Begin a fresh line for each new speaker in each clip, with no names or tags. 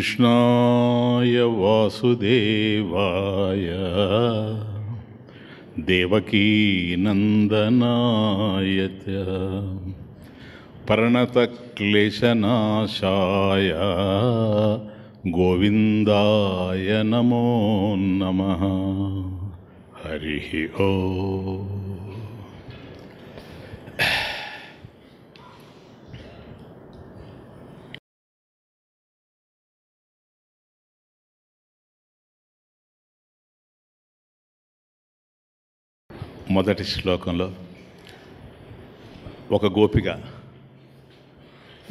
कृष्णाय वासुदेवाय देवकीनन्दनाय च प्रणतक्लेशनाशाय गोविन्दाय नमो नमः हरिः ओ మొదటి శ్లోకంలో ఒక గోపిక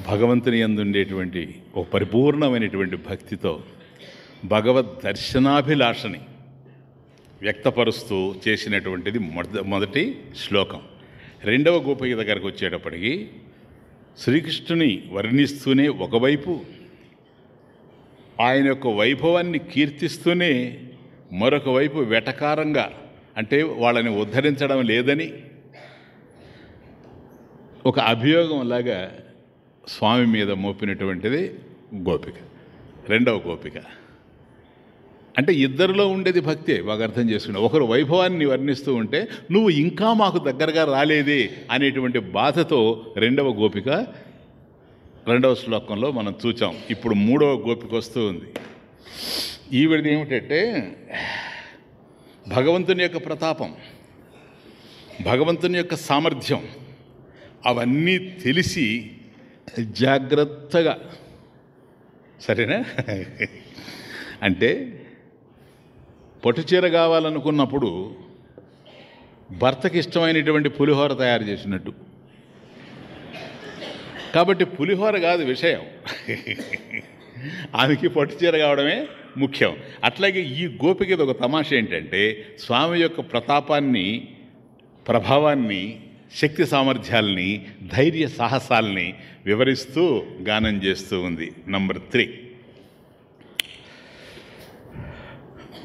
భగవంతుని ఎందుండేటువంటి ఒక పరిపూర్ణమైనటువంటి భక్తితో భగవద్ దర్శనాభిలాషని వ్యక్తపరుస్తూ చేసినటువంటిది మొదటి శ్లోకం. రెండవ గోపిక దగ్గరకు వచ్చేటప్పటికి శ్రీకృష్ణుని వర్ణిస్తూనే ఒకవైపు ఆయన యొక్క వైభవాన్ని కీర్తిస్తూనే మరొక వైపు వెటకారంగా అంటే వాళ్ళని ఉద్ధరించడం లేదని ఒక అభియోగంలాగా స్వామి మీద మోపినటువంటిది గోపిక రెండవ గోపిక. అంటే ఇద్దరిలో ఉండేది భక్తే బాగా అర్థం చేసుకున్నావు. ఒకరు వైభవాన్ని వర్ణిస్తూ ఉంటే నువ్వు ఇంకా మాకు దగ్గరగా రాలేదే అనేటువంటి బాధతో రెండవ గోపిక రెండవ శ్లోకంలో మనం చూచాం. ఇప్పుడు మూడవ గోపిక వస్తూ ఉంది. ఈవిడది ఏమిటంటే భగవంతుని యొక్క ప్రతాపం భగవంతుని యొక్క సామర్థ్యం అవన్నీ తెలిసి జాగ్రత్తగా సరేనా? అంటే పట్టుచీర కావాలనుకున్నప్పుడు భర్తకి ఇష్టమైనటువంటి పులిహోర తయారు చేసినట్టు. కాబట్టి పులిహోర కాదు విషయం. ఆమెకి పట్టుచీర కావడమే ముఖ్యం. అట్లాగే ఈ గోపికది ఒక తమాష ఏంటంటే స్వామి యొక్క ప్రతాపాన్ని ప్రభావాన్ని శక్తి సామర్థ్యాల్ని ధైర్య సాహసాల్ని వివరిస్తూ గానం చేస్తూ ఉంది. Number three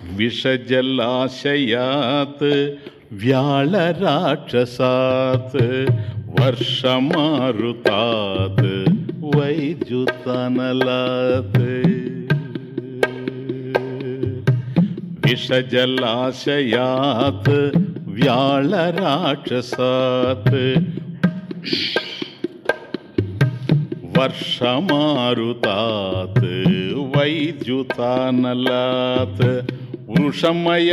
విషజలాశయాత్ व्याळराक्षसात् वर्षमारुतात् वैद्युतनलात्। विषजलाशयात् व्याळराक्षसात् वर्षमारुतात् वैद्युतानलात्। वृषं मयि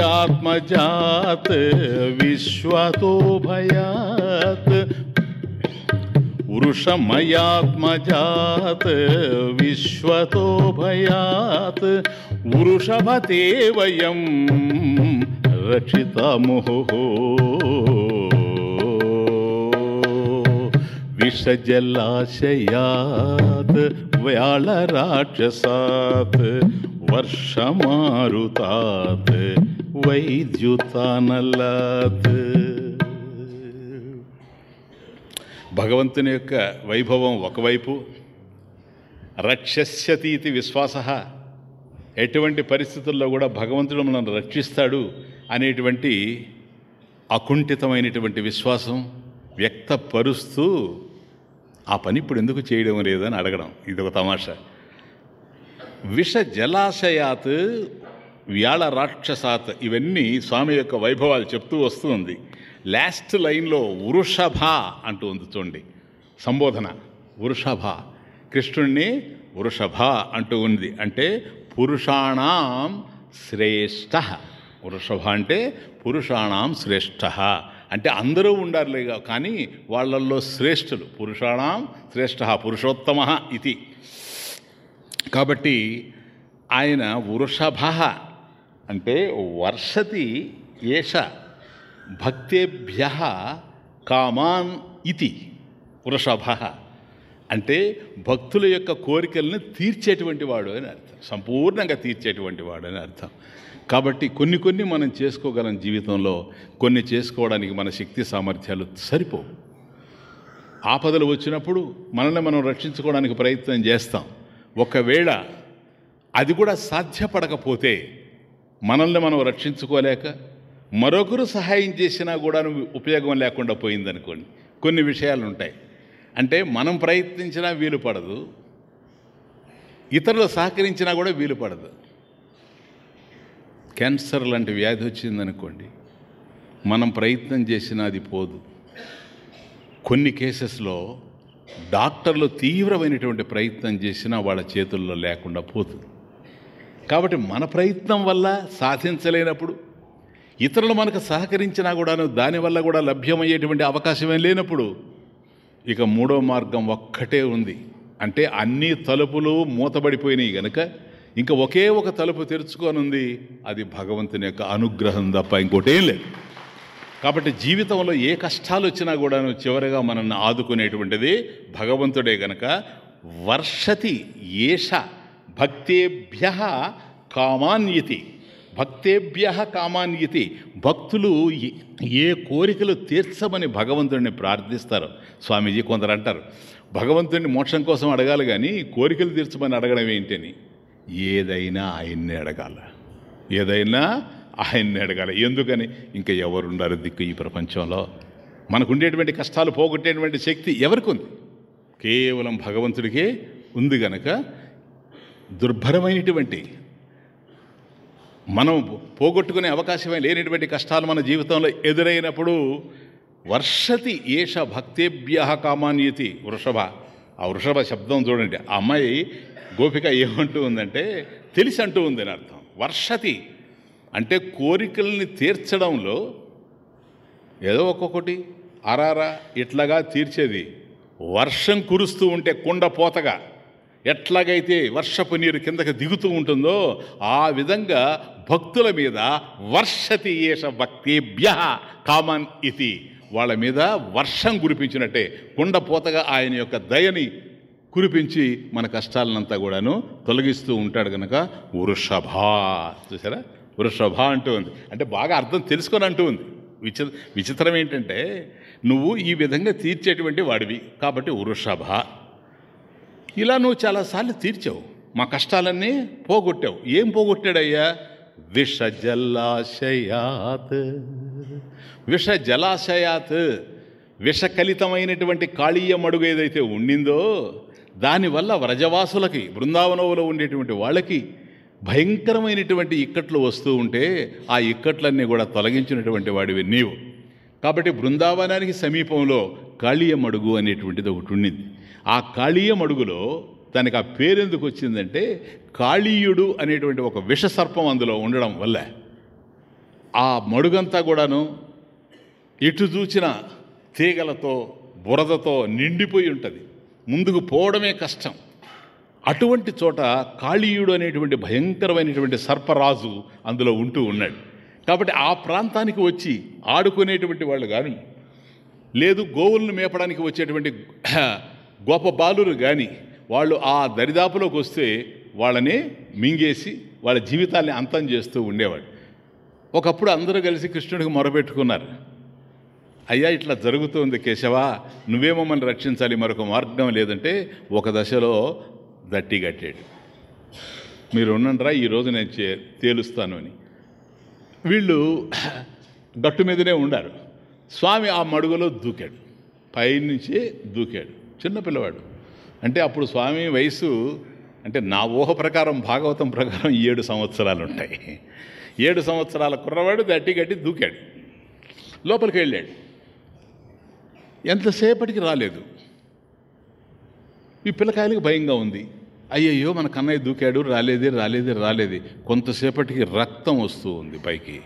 आत्मजात् विश्वतोभयात्। वृषभते वयं रक्षितमुहुः। విషజలాశయాత్ వ్యాళరాక్షసాత్ వర్షమారుతాత్ వైద్యుతానల్లాత్ భగవంతుని యొక్క వైభవం ఒకవైపు రక్షస్యతీతి విశ్వాస. ఎటువంటి పరిస్థితుల్లో కూడా భగవంతుడు మనల్ని రక్షిస్తాడు అనేటువంటి అకుంఠితమైనటువంటి విశ్వాసం వ్యక్తపరుస్తూ ఆ పని ఇప్పుడు ఎందుకు చేయడం లేదని అడగడం. ఇది ఒక తమాషా. విష జలాశయాత్ వ్యాళ రాక్షసాత్ ఇవన్నీ స్వామి యొక్క వైభవాలు చెప్తూ వస్తూ ఉంది. లాస్ట్ లైన్లో వృషభ అంటూ ఉంది చూడండి. సంబోధన. వృషభ. కృష్ణుణ్ణి వృషభ అంటూ ఉంది. అంటే పురుషాణం శ్రేష్ఠ. వృషభ అంటే పురుషాణం శ్రేష్ఠ. అంటే అందరూ ఉండాలి కానీ వాళ్ళల్లో శ్రేష్ఠులు. పురుషాణం శ్రేష్ఠ పురుషోత్తమ ఇది. కాబట్టి ఆయన వృషభ అంటే వర్షతి ఏష భక్తేభ్య కామాన్ ఇది వృషభ. అంటే భక్తుల యొక్క కోరికల్ని తీర్చేటువంటి వాడు అని అర్థం. సంపూర్ణంగా తీర్చేటువంటి వాడు అని అర్థం. కాబట్టి కొన్ని కొన్ని మనం చేసుకోగలం జీవితంలో కొన్ని చేసుకోవడానికి మన శక్తి సామర్థ్యాలు సరిపోవు. ఆపదలు వచ్చినప్పుడు మనల్ని మనం రక్షించుకోవడానికి ప్రయత్నం చేస్తాం. ఒకవేళ అది కూడా సాధ్యపడకపోతే మనల్ని మనం రక్షించుకోలేక మరొకరు సహాయం చేసినా కూడా ఉపయోగం లేకుండా పోయిందనుకోండి. కొన్ని విషయాలు ఉంటాయి. అంటే మనం ప్రయత్నించినా వీలు పడదు. ఇతరులు సహకరించినా కూడా వీలు పడదు. క్యాన్సర్ లాంటి వ్యాధి వచ్చిందనుకోండి మనం ప్రయత్నం చేసినా అది పోదు. కొన్ని కేసెస్లో డాక్టర్లు తీవ్రమైనటువంటి ప్రయత్నం చేసినా వాళ్ళ చేతుల్లో లేకుండా పోతుంది కాబట్టి మన ప్రయత్నం వల్ల సాధించలేనప్పుడు ఇతరులు మనకు సహకరించినా కూడాను దానివల్ల కూడా లభ్యమయ్యేటువంటి అవకాశమే లేనప్పుడు ఇక మూడో మార్గం ఒక్కటే ఉంది. అంటే అన్ని తలుపులు మూతబడిపోయినాయి కనుక ఇంకా ఒకే ఒక తలుపు తెరుచుకొని అది భగవంతుని యొక్క అనుగ్రహం తప్ప ఇంకోటేం లేదు. కాబట్టి జీవితంలో ఏ కష్టాలు వచ్చినా కూడాను చివరిగా మనల్ని ఆదుకునేటువంటిది భగవంతుడే గనక. వర్షతి ఏష భక్తేభ్య కామాన్యతి. భక్తేభ్య కామాన్యతి. భక్తులు ఏ- ఏ కోరికలు తీర్చమని భగవంతుడిని ప్రార్థిస్తారు. స్వామీజీ కొందరు అంటారు భగవంతుడిని మోక్షం కోసం అడగాలి కానీ కోరికలు తీర్చమని అడగడం ఏంటని. ఏదైనా ఆయన్ని అడగాల. ఏదైనా ఆయన్ని అడగాలి. ఎందుకని? ఇంకా ఎవరున్నారు దిక్కు ఈ ప్రపంచంలో? మనకు ఉండేటువంటి కష్టాలు పోగొట్టేటువంటి శక్తి ఎవరికి ఉంది కేవలం భగవంతుడికే ఉంది గనక దుర్భరమైనటువంటి మనం పోగొట్టుకునే అవకాశమే లేనిటువంటి కష్టాలు మన జీవితంలో ఎదురైనప్పుడు వర్షతి ఏష భక్తేభ్య కామాన్యతి వృషభ. ఆ వృషభ శబ్దం చూడండి. ఆ అమ్మాయి గోపిక ఏమంటూ ఉందంటే తెలిసి అంటూ ఉంది అని అర్థం. వర్షతి. అంటే కోరికల్ని తీర్చడంలో ఏదో ఒక్కొక్కటి. అరారా ఇట్లాగా తీర్చేది. వర్షం కురుస్తూ ఉంటే కుండ పోతగా. ఎట్లాగైతే వర్షపు నీరు కిందకి దిగుతూ ఉంటుందో ఆ విధంగా భక్తుల మీద వర్షతి ఏష భక్తిభ్య కామన్ ఇది వాళ్ళ మీద వర్షం కురిపించినట్టే. కుండ పోతగా ఆయన యొక్క దయని కురిపించి మన కష్టాలనంతా కూడాను తొలగిస్తూ ఉంటాడు కనుక వృషభ. చూసారా వృషభ అంటూ ఉంది. అంటే బాగా అర్థం తెలుసుకొని అంటూ ఉంది. విచి విచిత్రం ఏంటంటే నువ్వు ఈ విధంగా తీర్చేటువంటి వాడివి. కాబట్టి వృషభ. ఇలా నువ్వు చాలాసార్లు తీర్చావు. మా కష్టాలన్నీ పోగొట్టావు. ఏం పోగొట్టాడయ్యా? విష జలాశయాత్. విష జలాశయాత్. విషకలితమైనటువంటి కాళీయ మడుగు ఏదైతే ఉండిందో దానివల్ల వ్రజవాసులకి బృందావనంలో ఉండేటువంటి వాళ్ళకి భయంకరమైనటువంటి ఇక్కట్లు వస్తూ ఉంటే ఆ ఇక్కట్లన్నీ కూడా తొలగించినటువంటి వాడివి నీవు. కాబట్టి బృందావనానికి సమీపంలో కాళీయమడుగు అనేటువంటిది ఒకటి ఉండింది. ఆ కాళీయమడుగులో తనకి దానికి ఆ పేరెందుకు వచ్చిందంటే కాళీయుడు అనేటువంటి ఒక విషసర్పం అందులో ఉండడం వల్ల. ఆ మడుగంతా కూడాను ఇటు చూచిన తీగలతో బురదతో నిండిపోయి ఉంటుంది. ముందుకు పోవడమే కష్టం. అటువంటి చోట కాళీయుడు అనేటువంటి భయంకరమైనటువంటి సర్పరాజు అందులో ఉంటూ ఉన్నాడు. కాబట్టి ఆ ప్రాంతానికి వచ్చి ఆడుకునేటువంటి వాళ్ళు కానీ లేదు గోవులను మేపడానికి వచ్చేటువంటి గొప్ప బాలురు కానీ వాళ్ళు ఆ దరిదాపులోకి వస్తే వాళ్ళని మింగేసి వాళ్ళ జీవితాల్ని అంతం చేస్తూ ఉండేవాడు. ఒకప్పుడు అందరూ కలిసి కృష్ణుడికి మొరపెట్టుకున్నారు. అయ్యా ఇట్లా జరుగుతుంది కేశవ నువ్వే మమ్మల్ని రక్షించాలి మరొక మార్గం లేదంటే ఒక దశలో దట్టి కట్టాడు. మీరు ఉండండిరా ఈరోజు నేను చే తేలుస్తాను అని. వీళ్ళు గట్టు మీదనే ఉండారు. స్వామి ఆ మడుగులో దూకాడు. పైనుంచి దూకాడు. చిన్నపిల్లవాడు అంటే అప్పుడు స్వామి వయసు అంటే నా ఊహ ప్రకారం భాగవతం ప్రకారం ఏడు సంవత్సరాలు ఉంటాయి. ఏడు సంవత్సరాల కుర్రవాడు దట్టి గట్టి దూకాడు. లోపలికి వెళ్ళాడు ఎంతసేపటికి రాలేదు. ఈ పిల్లకాయలకు భయంగా ఉంది. అయ్యయ్యో మన కన్నయ్య దూకాడు రాలేదే రాలేదే రాలేదే. కొంతసేపటికి రక్తం వస్తూ ఉంది పైకి.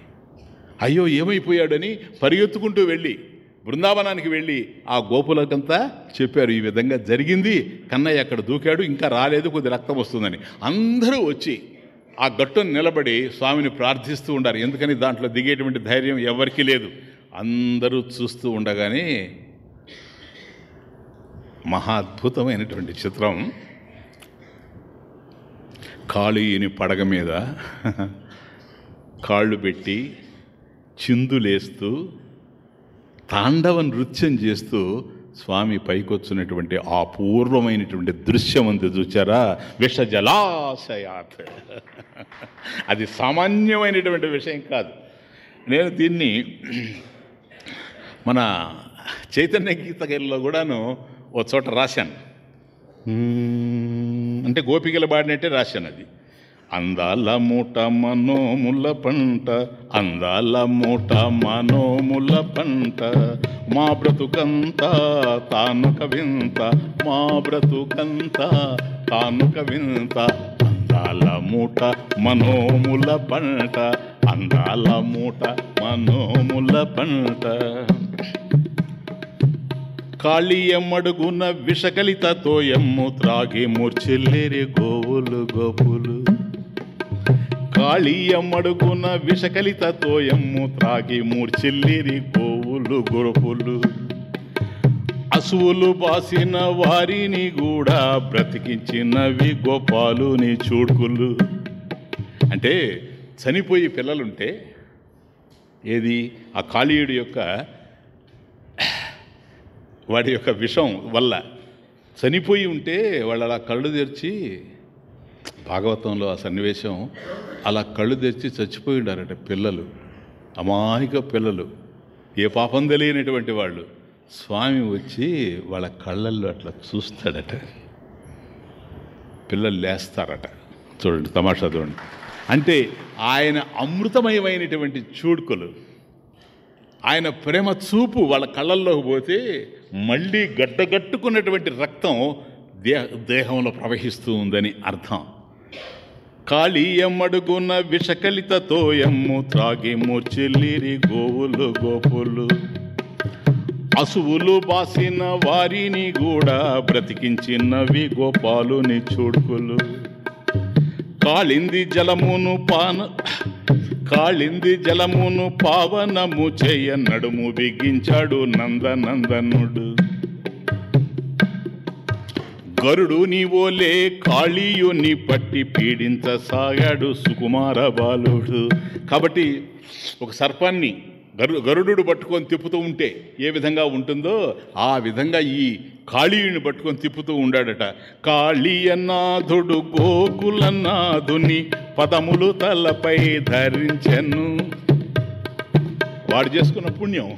అయ్యో ఏమైపోయాడని పరిగెత్తుకుంటూ వెళ్ళి బృందావనానికి వెళ్ళి ఆ గోపులకంతా చెప్పారు. ఈ విధంగా జరిగింది. కన్నయ్య అక్కడ దూకాడు ఇంకా రాలేదు కొద్ది రక్తం వస్తుందని. అందరూ వచ్చి ఆ గట్టును నిలబడి స్వామిని ప్రార్థిస్తూ ఉండారు. ఎందుకని దాంట్లో దిగేటువంటి ధైర్యం ఎవరికీ లేదు. అందరూ చూస్తూ ఉండగానే మహా అద్భుతమైనటువంటి చిత్రం. కాళీయుని పడగ మీద కాళ్ళు పెట్టి చిందులేస్తూ తాండవ నృత్యం చేస్తూ స్వామి పైకొచ్చినటువంటి ఆ పూర్వమైనటువంటి దృశ్యం అంత చూచారా? విష జలాశయాత్. అది సామాన్యమైనటువంటి విషయం కాదు. నేను దీన్ని మన చైతన్య గీతలో కూడాను ఓ చోట రాశాను. అంటే గోపికలు పాడినట్టే రాశాను అది. అందాల మూట మనోముల పంట అందాల మూట మనోముల పంట మా బ్రతుకంతా తానుక వింత మా బ్రతుకంతా తానుక వింత. అందాల మూట మనోముల పంట అందాల మూట మనోముల పంట. కాళీయమ్మడుగున విషకలిత తోయమ్ము త్రాగి మూర్చిల్లేరి గోవులు గోపులు. కాళీయమ్మడుగున విషకలితతో ఎమ్ము త్రాగి మూర్చిల్లేరి గోవులు గొరుపులు. అసువులు బాసిన వారిని కూడా బ్రతికించినవి గోపాలుని చూడుకులు. అంటే చనిపోయి పిల్లలుంటే ఏది? ఆ కాళీయుడి యొక్క వాడి యొక్క విషం వల్ల చనిపోయి ఉంటే వాళ్ళు అలా కళ్ళు తెరిచి భాగవతంలో ఆ సన్నివేశం అలా కళ్ళు తెరిచి చచ్చిపోయి ఉండారట పిల్లలు అమాయక పిల్లలు. ఏ పాపం తెలియనటువంటి వాళ్ళు. స్వామి వచ్చి వాళ్ళ కళ్ళల్లో అట్లా చూస్తాడట. పిల్లలు లేస్తారట. చూడండి తమాషా చూడండి. అంటే ఆయన అమృతమయమైనటువంటి చూడుకలు ఆయన ప్రేమ చూపు వాళ్ళ కళ్ళల్లోకి పోతే మళ్ళీ గడ్డగట్టుకున్నటువంటి రక్తం దే దేహంలో ప్రవహిస్తూ ఉందని అర్థం. కాళీయమ్మడుగున విషకలితతో ఎమ్ము త్రాగి చెల్లిరి గోవులు గోపులు. అసువులు బాసిన వారిని కూడా బ్రతికించినవి గోపాలుని చూడుకులు. కాళింది జలమును పాన కాళింది జలమును పావనము చేయ నడుము బిగించాడు నందనందనుడు. గరుడు నీవోలే కాళీయుని పట్టి పీడించసాగాడు సుకుమార బాలుడు. కాబట్టి ఒక సర్పాన్ని గరు గరుడు పట్టుకొని తిప్పుతూ ఉంటే ఏ విధంగా ఉంటుందో ఆ విధంగా ఈ కాళీయుని పట్టుకొని తిప్పుతూ ఉండాడట. కాళీయనాథుడు గోకులనాథుని పదములు తలపై ధరించెను. వాడు చేసుకున్న పుణ్యం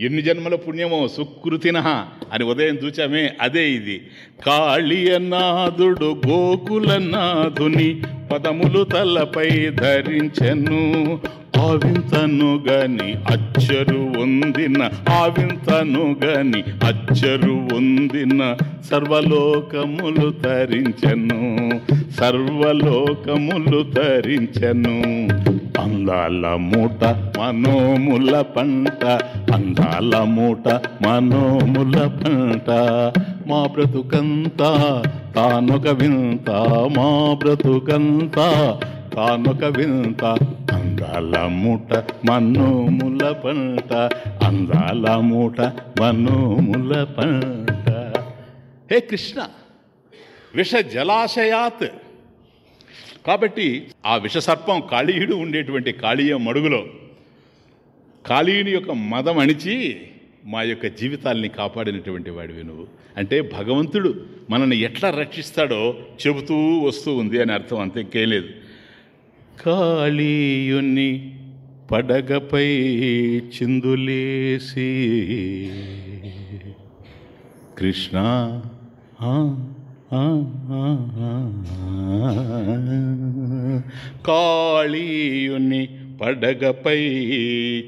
ఎన్ని జన్మల పుణ్యమో సుకృతిన అని ఉదయం చూచామే అదే ఇది. కాళీయనాథుడు గోకులనాథుని పదములు తలపై ధరించెను. ఆవింతను గని అచ్చరు ఉందిన ఆవింతను గని అచ్చరు ఉందిన సర్వలోకములు తరించెను. సర్వలోకములు తరించెను. అందాల మూట మనోముల పంట అందాల మూట మనోముల పంట. మా బ్రతుకంతా తానొక వింత మా బ్రతుకంతా తానొక వింత. అందాల మూట మనోముల పంట అందాల మూట మనోముల పంట. హే కృష్ణ విష జలాశయాత్. కాబట్టి ఆ విషసర్పం కాళీయుడు ఉండేటువంటి కాళీయ మడుగులో కాళీయుని యొక్క మదం అణిచి మా యొక్క జీవితాల్ని కాపాడినటువంటి వాడివి నువ్వు. అంటే భగవంతుడు మనల్ని ఎట్లా రక్షిస్తాడో చెబుతూ వస్తూ ఉంది అని అర్థం అంతేకే లేదు. కాళీయుని పడగపై చిందులేసి కృష్ణ కాళీయుని పడగపై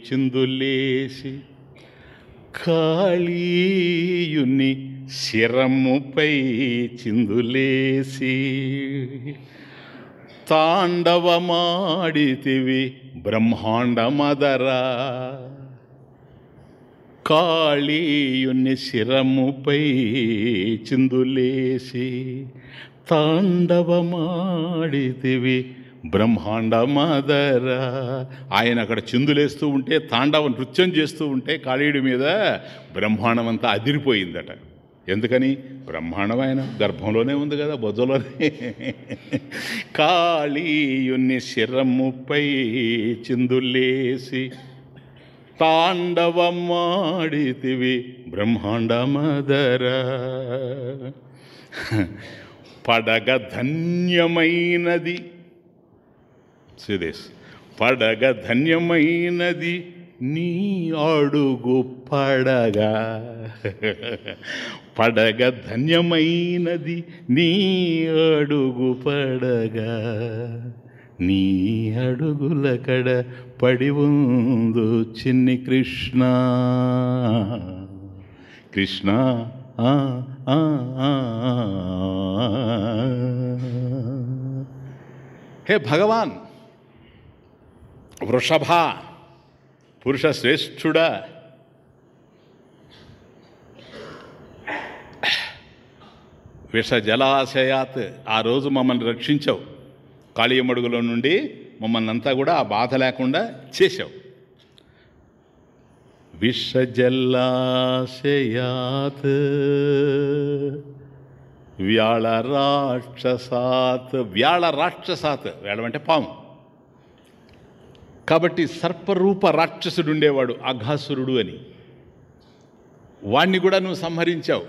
చిందులేసి కాళీయుని శిరముపై చిందులేసి తాండవమాడితివి బ్రహ్మాండమదరా. కాళీయుని శిరముపై చిందులేసి తాండవమాడితివి బ్రహ్మాండమదరా ఆయన అక్కడ చిందులేస్తూ ఉంటే తాండవ నృత్యం చేస్తూ ఉంటే కాళీయుడి మీద బ్రహ్మాండం అంతా అదిరిపోయిందట. ఎందుకని? బ్రహ్మాండం ఆయన గర్భంలోనే ఉంది కదా బొజ్జలోనే. కాళీయుని శిరముపై చిందులేసి తాండవమాడితివి బ్రహ్మాండమదర. పడగ ధన్యమైనది. సుదేశ్ పడగ ధన్యమైనది నీ అడుగు పడగ. పడగ ధన్యమైనది నీ అడుగు పడగ. నీ అడుగుల కడ పడి ఉందు చిన్ని కృష్ణ. కృష్ణ ఆ, ఆ, హే భగవాన్ వృషభ పురుష శ్రేష్ఠుడా విష జలాశయాత్ ఆ రోజు మమ్మల్ని రక్షించావు. కాళీయమడుగులో నుండి మమ్మల్ని అంతా కూడా ఆ బాధ లేకుండా చేశావు. విషజల్లాశయాత్ వ్యాళ రాక్షసాత్ వ్యాళ రాక్షసాత్ వేళమంటే పాము. కాబట్టి సర్పరూప రాక్షసుడు ఉండేవాడు అఘాసురుడు అని. వాణ్ణి కూడా నువ్వు సంహరించావు.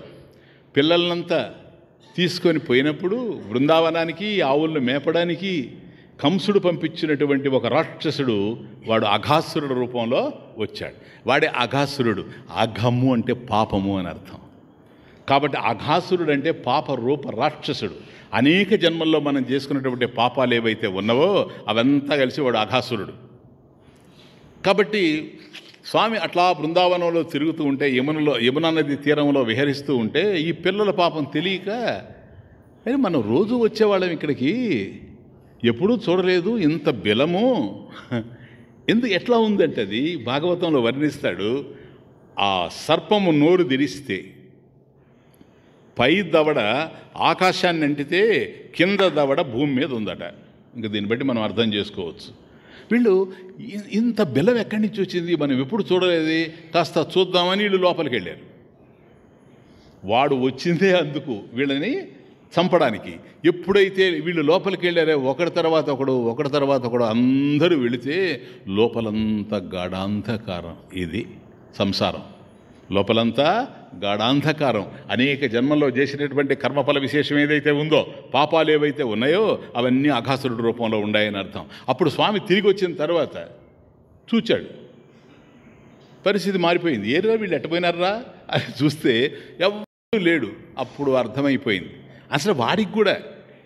పిల్లలనంతా తీసుకొని పోయినప్పుడు బృందావనానికి ఆవులను మేపడానికి కంసుడు పంపించినటువంటి ఒక రాక్షసుడు వాడు అఘాసురుడు రూపంలో వచ్చాడు. వాడే అఘాసురుడు. అఘము అంటే పాపము అని అర్థం. కాబట్టి అఘాసురుడు అంటే పాప రూప రాక్షసుడు. అనేక జన్మల్లో మనం చేసుకున్నటువంటి పాపాలు ఏవైతే ఉన్నావో అవంతా కలిసి వాడు అఘాసురుడు. కాబట్టి స్వామి అట్లా బృందావనంలో తిరుగుతూ ఉంటే యమునలో యమునా నది తీరంలో విహరిస్తూ ఉంటే ఈ పిల్లల పాపం తెలియక మనం రోజు వచ్చేవాళ్ళం ఇక్కడికి. ఎప్పుడూ చూడలేదు ఇంత బిలము. ఎందుకు ఎట్లా ఉందంటే అది భాగవతంలో వర్ణిస్తాడు ఆ సర్పము నోరు తెరిస్తే పై దవడ ఆకాశాన్ని అంటితే కింద దవడ భూమి మీద ఉందట. ఇంకా దీన్ని బట్టి మనం అర్థం చేసుకోవచ్చు. వీళ్ళు ఇంత బెల్లం ఎక్కడి నుంచి వచ్చింది? మనం ఎప్పుడు చూడలేదు. కాస్త చూద్దామని వీళ్ళు లోపలికి వెళ్ళారు వాడు వచ్చిందే అందుకు వీళ్ళని చంపడానికి. ఎప్పుడైతే వీళ్ళు లోపలికి వెళ్ళారో ఒకటి తర్వాత ఒకడు ఒకటి తర్వాత ఒకడు అందరూ వెళితే లోపలంతా గాఢాంధకారం. ఇది సంసారం. లోపలంతా గాఢాంధకారం. అనేక జన్మల్లో చేసినటువంటి కర్మఫల విశేషం ఏదైతే ఉందో పాపాలు ఏవైతే ఉన్నాయో అవన్నీ అఘాసురుడు రూపంలో ఉన్నాయని అర్థం. అప్పుడు స్వామి తిరిగి వచ్చిన తర్వాత చూచాడు. పరిస్థితి మారిపోయింది. ఏరా వీళ్ళు ఎట్టపోయినారా అని చూస్తే ఎవరు లేడు. అప్పుడు అర్థమైపోయింది. అసలు వాడికి కూడా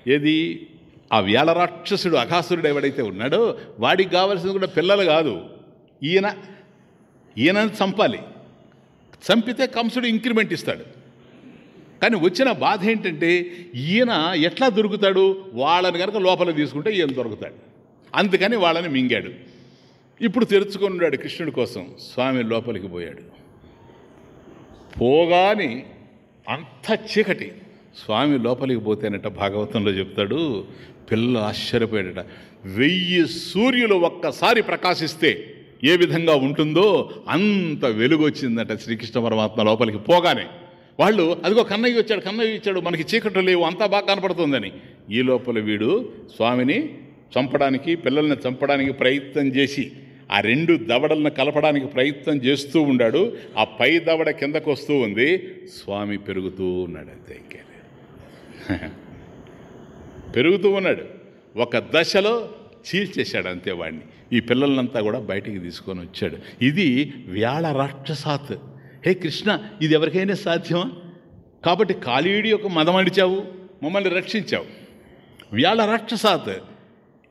ఏది? ఆ వ్యాల రాక్షసుడు అఘాసురుడు ఎవడైతే ఉన్నాడో వాడికి కావాల్సింది కూడా పిల్లలు కాదు. ఈయన ఈయనని చంపాలి. చంపితే కంసుడు ఇంక్రిమెంట్ ఇస్తాడు. కానీ వచ్చిన బాధ ఏంటంటే ఈయన ఎట్లా దొరుకుతాడు? వాళ్ళని కనుక లోపల తీసుకుంటే ఈయన దొరుకుతాడు. అందుకని వాళ్ళని మింగాడు. ఇప్పుడు తెరుచుకొని ఉన్నాడు కృష్ణుడి కోసం. స్వామి లోపలికి పోయాడు. పోగాని అంత చీకటి. స్వామి లోపలికి పోతేనట భాగవతంలో చెప్తాడు పిల్ల ఆశ్చర్యపోయాడట. వెయ్యి సూర్యులు ఒక్కసారి ప్రకాశిస్తే ఏ విధంగా ఉంటుందో అంత వెలుగు వచ్చిందట శ్రీకృష్ణ పరమాత్మ లోపలికి పోగానే. వాళ్ళు అదిగో కన్నయ్య వచ్చాడు కన్నయ్య ఇచ్చాడు మనకి చీకట్లు లేవు అంతా బాగా కనపడుతుందని. ఈ లోపల వీడు స్వామిని చంపడానికి పిల్లల్ని చంపడానికి ప్రయత్నం చేసి ఆ రెండు దవడలను కలపడానికి ప్రయత్నం చేస్తూ ఉన్నాడు ఆ పై దవడ కిందకు వస్తూ ఉంది. స్వామి పెరుగుతూ ఉన్నాడు అంతే పెరుగుతూ ఉన్నాడు. ఒక దశలో చీల్చేశాడు అంతే వాడిని. ఈ పిల్లలంతా కూడా బయటికి తీసుకొని వచ్చాడు. ఇది వ్యాళ రాక్షసాత్. హే కృష్ణ ఇది ఎవరికైనా సాధ్యమా? కాబట్టి కాళీయుడి యొక్క మదం అడిచావు మమ్మల్ని రక్షించావు. వ్యాళ రాక్షసాత్.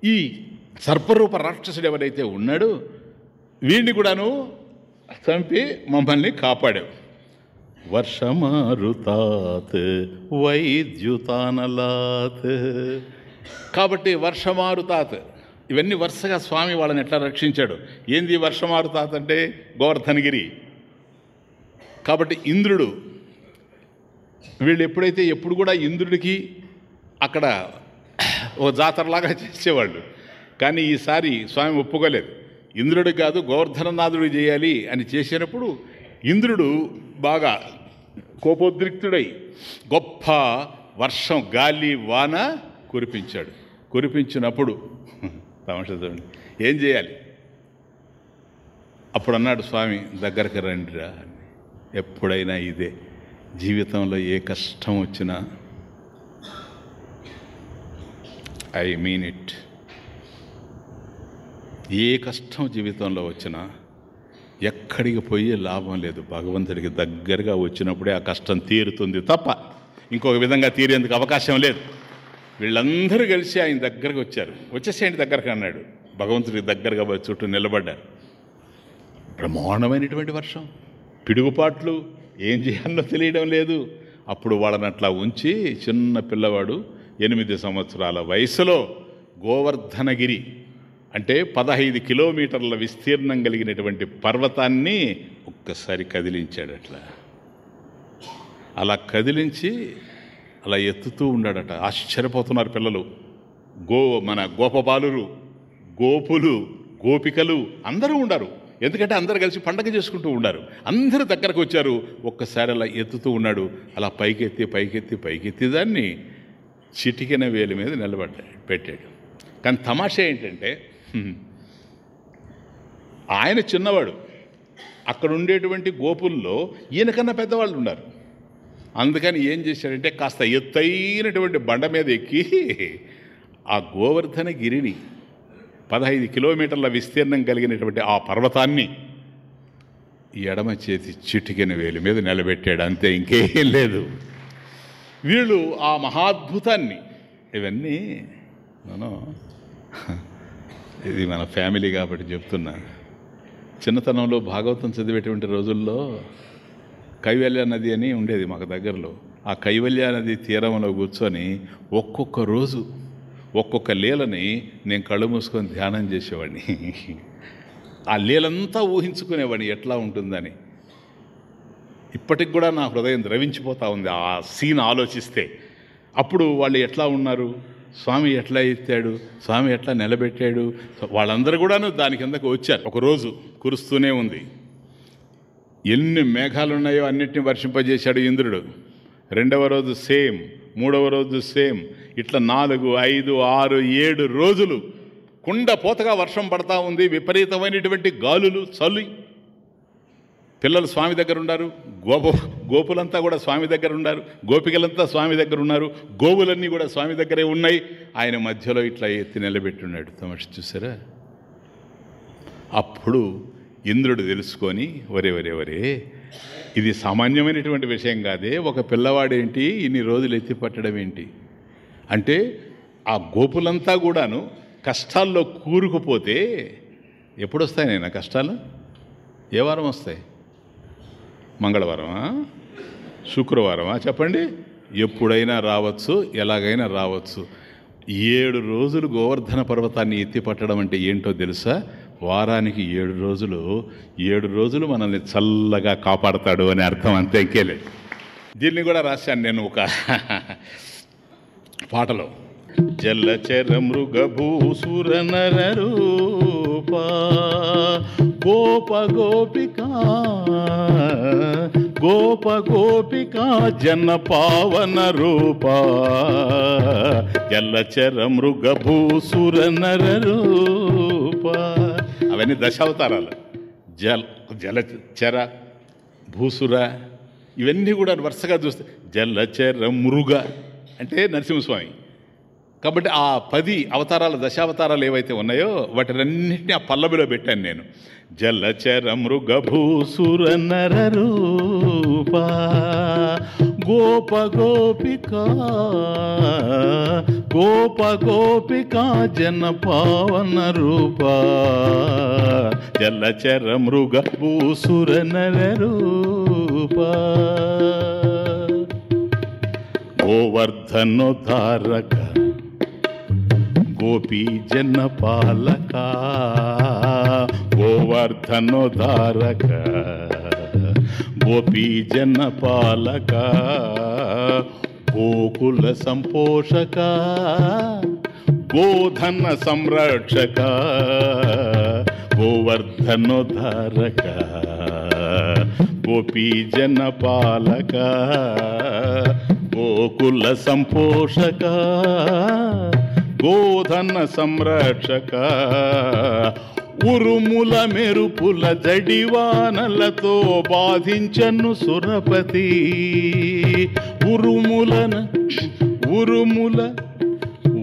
ఈ సర్పరూప రాక్షసుడు ఎవరైతే ఉన్నాడో వీడిని కూడాను చంపి మమ్మల్ని కాపాడావు. వర్షమారుతాత్ వైద్యుతానలాత్. కాబట్టి వర్షమారుతాత్ ఇవన్నీ వరుసగా స్వామి వాళ్ళని ఎట్లా రక్షించాడు? ఏంది వర్షమారుతాత్ అంటే? గోవర్ధనగిరి. కాబట్టి ఇంద్రుడు వీళ్ళు ఎప్పుడైతే ఎప్పుడు కూడా ఇంద్రుడికి అక్కడ ఓ జాతరలాగా చేసేవాళ్ళు. కానీ ఈసారి స్వామి ఒప్పుకోలేదు. ఇంద్రుడు కాదు గోవర్ధననాథుడు చేయాలి అని చేసినప్పుడు ఇంద్రుడు బాగా కోపోద్రిక్తుడై గొప్ప వర్షం గాలి వాన కురిపించాడు. కురిపించినప్పుడు తమాషా ఏం చేయాలి? అప్పుడు అన్నాడు స్వామి దగ్గరికి రండిరా అని. ఎప్పుడైనా ఇదే. జీవితంలో ఏ కష్టం వచ్చినా ఐ మీన్ ఇట్. ఏ కష్టం జీవితంలో వచ్చినా ఎక్కడికి పోయి లాభం లేదు. భగవంతుడికి దగ్గరగా వచ్చినప్పుడే ఆ కష్టం తీరుతుంది తప్ప ఇంకొక విధంగా తీరేందుకు అవకాశం లేదు. వీళ్ళందరూ కలిసి ఆయన దగ్గరకు వచ్చారు. వచ్చేసేయండి దగ్గరకు అన్నాడు. భగవంతుడికి దగ్గరగా చుట్టూ నిలబడ్డారు. బ్రహ్మాండమైనటువంటి వర్షం. పిడుగుపాట్లు ఏం చేయాలో తెలియడం లేదు. అప్పుడు వాళ్ళని అట్లా ఉంచి చిన్న పిల్లవాడు ఎనిమిది సంవత్సరాల వయసులో గోవర్ధనగిరి అంటే పదహైదు కిలోమీటర్ల విస్తీర్ణం కలిగినటువంటి పర్వతాన్ని ఒక్కసారి కదిలించాడు అట్లా. అలా కదిలించి అలా ఎత్తుతూ ఉన్నాడట. ఆశ్చర్యపోతున్నారు పిల్లలు. గో మన గోపబాలులు గోపులు గోపికలు అందరూ ఉండారు. ఎందుకంటే అందరు కలిసి పండగ చేసుకుంటూ ఉన్నారు అందరూ దగ్గరకు వచ్చారు. ఒక్కసారి అలా ఎత్తుతూ ఉన్నాడు. అలా పైకెత్తి పైకెత్తి పైకెత్తి దాన్ని చిటికిన వేలి మీద నిలబడ్డాడు పెట్టాడు. కానీ తమాషా ఏంటంటే ఆయన చిన్నవాడు. అక్కడ ఉండేటువంటి గోపుల్లో ఈయనకన్నా పెద్దవాళ్ళు ఉన్నారు. అందుకని ఏం చేశాడంటే కాస్త ఎత్తైనటువంటి బండ మీద ఎక్కి ఆ గోవర్ధన గిరిని పదహైదు కిలోమీటర్ల విస్తీర్ణం కలిగినటువంటి ఆ పర్వతాన్ని ఎడమ చేతి చిటికెన వేలి మీద నిలబెట్టాడు. అంతే ఇంకేం లేదు. వీళ్ళు ఆ మహాద్భుతాన్ని ఇవన్నీ మనం ఇది మన ఫ్యామిలీ కాబట్టి చెప్తున్నా. చిన్నతనంలో భాగవతం చదివేటువంటి రోజుల్లో కైవల్య నది అని ఉండేది మాకు దగ్గరలో. ఆ కైవల్య నది తీరంలో కూర్చొని ఒక్కొక్క రోజు ఒక్కొక్క లీలని నేను కళ్ళు మూసుకొని ధ్యానం చేసేవాడిని. ఆ లీలంతా ఊహించుకునేవాడిని ఎట్లా ఉంటుందని. ఇప్పటికి కూడా నా హృదయం ద్రవించిపోతా ఉంది ఆ సీన్ ఆలోచిస్తే. అప్పుడు వాళ్ళు ఎట్లా ఉన్నారు? స్వామి ఎట్లా ఎత్తాడు? స్వామి ఎట్లా నిలబెట్టాడు? వాళ్ళందరూ కూడాను దాని కిందకు వచ్చారు. ఒకరోజు కురుస్తూనే ఉంది. ఎన్ని మేఘాలు ఉన్నాయో అన్నిటిని వర్షింపజేశాడు ఇంద్రుడు. రెండవ రోజు సేమ్ మూడవ రోజు సేమ్ ఇట్లా నాలుగు ఐదు ఆరు ఏడు రోజులు కుండ పోతగా వర్షం పడతా ఉంది. విపరీతమైనటువంటి గాలులు చలి. పిల్లలు స్వామి దగ్గర ఉన్నారు గోప గోపులంతా కూడా స్వామి దగ్గర ఉన్నారు గోపికలంతా స్వామి దగ్గర ఉన్నారు గోవులన్నీ కూడా స్వామి దగ్గరే ఉన్నాయి. ఆయన మధ్యలో ఇట్లా ఎత్తి నిలబెట్టున్నాడు. తమసి చూసారా? అప్పుడు ఇంద్రుడు తెలుసుకొని ఒరే ఒరే ఒరే ఇది సామాన్యమైనటువంటి విషయం కాదే. ఒక పిల్లవాడేంటి ఇన్ని రోజులు ఎత్తి పట్టడం ఏంటి? అంటే ఆ గోపులంతా కూడాను కష్టాల్లో కూరుకుపోతే ఎప్పుడు వస్తాయి నేను కష్టాలు? ఏ వారం వస్తాయి? మంగళవారమా? శుక్రవారమా? చెప్పండి. ఎప్పుడైనా రావచ్చు ఎలాగైనా రావచ్చు. ఏడు రోజులు గోవర్ధన పర్వతాన్ని ఎత్తి పట్టడం అంటే ఏంటో తెలుసా? వారానికి ఏడు రోజులు. ఏడు రోజులు మనల్ని చల్లగా కాపాడతాడు అని అర్థం అంతే ఇంకేలే. దీన్ని కూడా రాశాను నేను ఒక పాటలో. జల్లచర మృగభూసుర నరూ రూప గోప గోపికా గోప గోపికా జన పావన రూప జల్లచర మృగభూసుర నర రూప. అవన్నీ దశావతారాలు. జల చర భూసుర ఇవన్నీ కూడా వరుసగా చూస్తే జలచర మృగ అంటే నరసింహస్వామి. కాబట్టి ఆ పది అవతారాలు దశావతారాలు ఏవైతే ఉన్నాయో వాటినన్నింటినీ ఆ పల్లవిలో పెట్టాను నేను. జలచర మృగభూసుర నర రూప గోప గోపిక గోప గోపిక జన పావన రూప జలచర మృగభూసుర నర రూప. గోవర్ధనోధారక గోపీ జన పాలక గోవర్ధనోద్ధారక గోపీ జన పాలక గోకుల సంపోషక గోధన సంరక్షక గోవర్ధనోద్ధారక గోపీ జన పాలక గోకుల సంపోషక గోధన సంరక్షక ఉరుముల మెరుపుల జడివానలతో బాధించను సురపతి. ఉరుములన ఉరుముల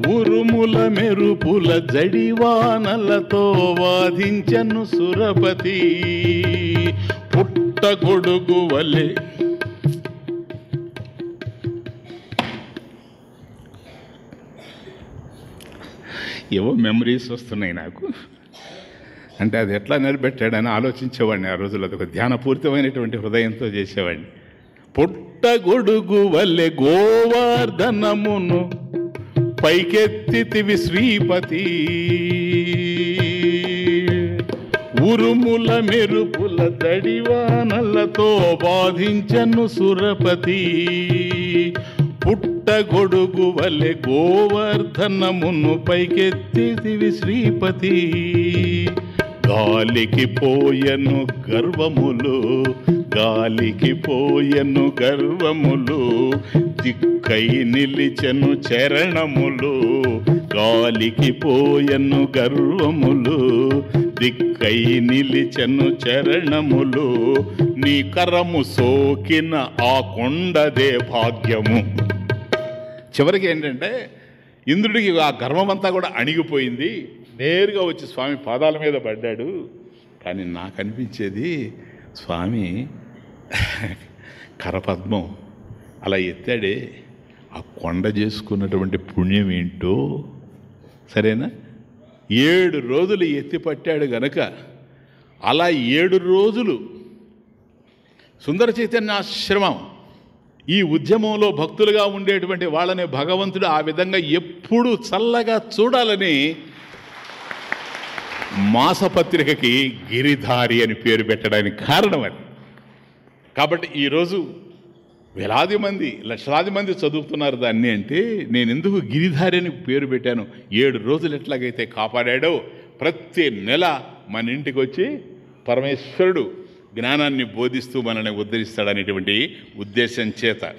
ఉరుముల మెరుపుల జడివానలతో వాదించను సురపతి. పుట్టగొడుగు వలె ఏవో మెమరీస్ వస్తున్నాయి నాకు. అంటే అది ఎట్లా నిలబెట్టాడని ఆలోచించేవాడిని ఆ రోజుల్లో. ఒక ధ్యానపూరితమైనటువంటి హృదయంతో చేసేవాడిని. పుట్టగొడుగు వల్లే గోవర్ధనమును పైకెత్తితివి శ్రీపతి. ఉరుముల మెరుపుల తడివానలతో బాధించను సురపతి. పుట్టగొడుగు వలె గోవర్ధనమును పైకెత్తితివి శ్రీపతి. గాలికి పోయను గర్వములు గాలికి పోయను గర్వములు దిక్కై నిలిచెను చరణములు గాలికి పోయను గర్వములు దిక్కై నిలిచెను చరణములు నీ కరము సోకిన ఆ కొండదే భాగ్యము. చివరికి ఏంటంటే ఇంద్రుడికి ఆ గర్వమంతా కూడా అణిగిపోయింది. నేరుగా వచ్చి స్వామి పాదాల మీద పడ్డాడు. కానీ నాకు అనిపించేది స్వామి కరపద్మం అలా ఎత్తాడే ఆ కొండ చేసుకున్నటువంటి పుణ్యం ఏంటో? సరేనా? ఏడు రోజులు ఎత్తి పట్టాడు గనక అలా ఏడు రోజులు సుందర చైతన్య ఆశ్రమం ఈ ఉద్యమంలో భక్తులుగా ఉండేటువంటి వాళ్ళని భగవంతుడు ఆ విధంగా ఎప్పుడు చల్లగా చూడాలని మాసపత్రికకి గిరిధారి అని పేరు పెట్టడానికి కారణం అది. కాబట్టి ఈరోజు వేలాది మంది లక్షలాది మంది చదువుతున్నారు దాన్ని అంటే నేను ఎందుకు గిరిధారి అని పేరు పెట్టాను? ఏడు రోజులు ఎట్లాగైతే కాపాడాడో ప్రతి నెల మన ఇంటికి వచ్చి పరమేశ్వరుడు జ్ఞానాన్ని బోధిస్తూ మనల్ని ఉద్ధరిస్తాడనేటువంటి ఉద్దేశం చేత.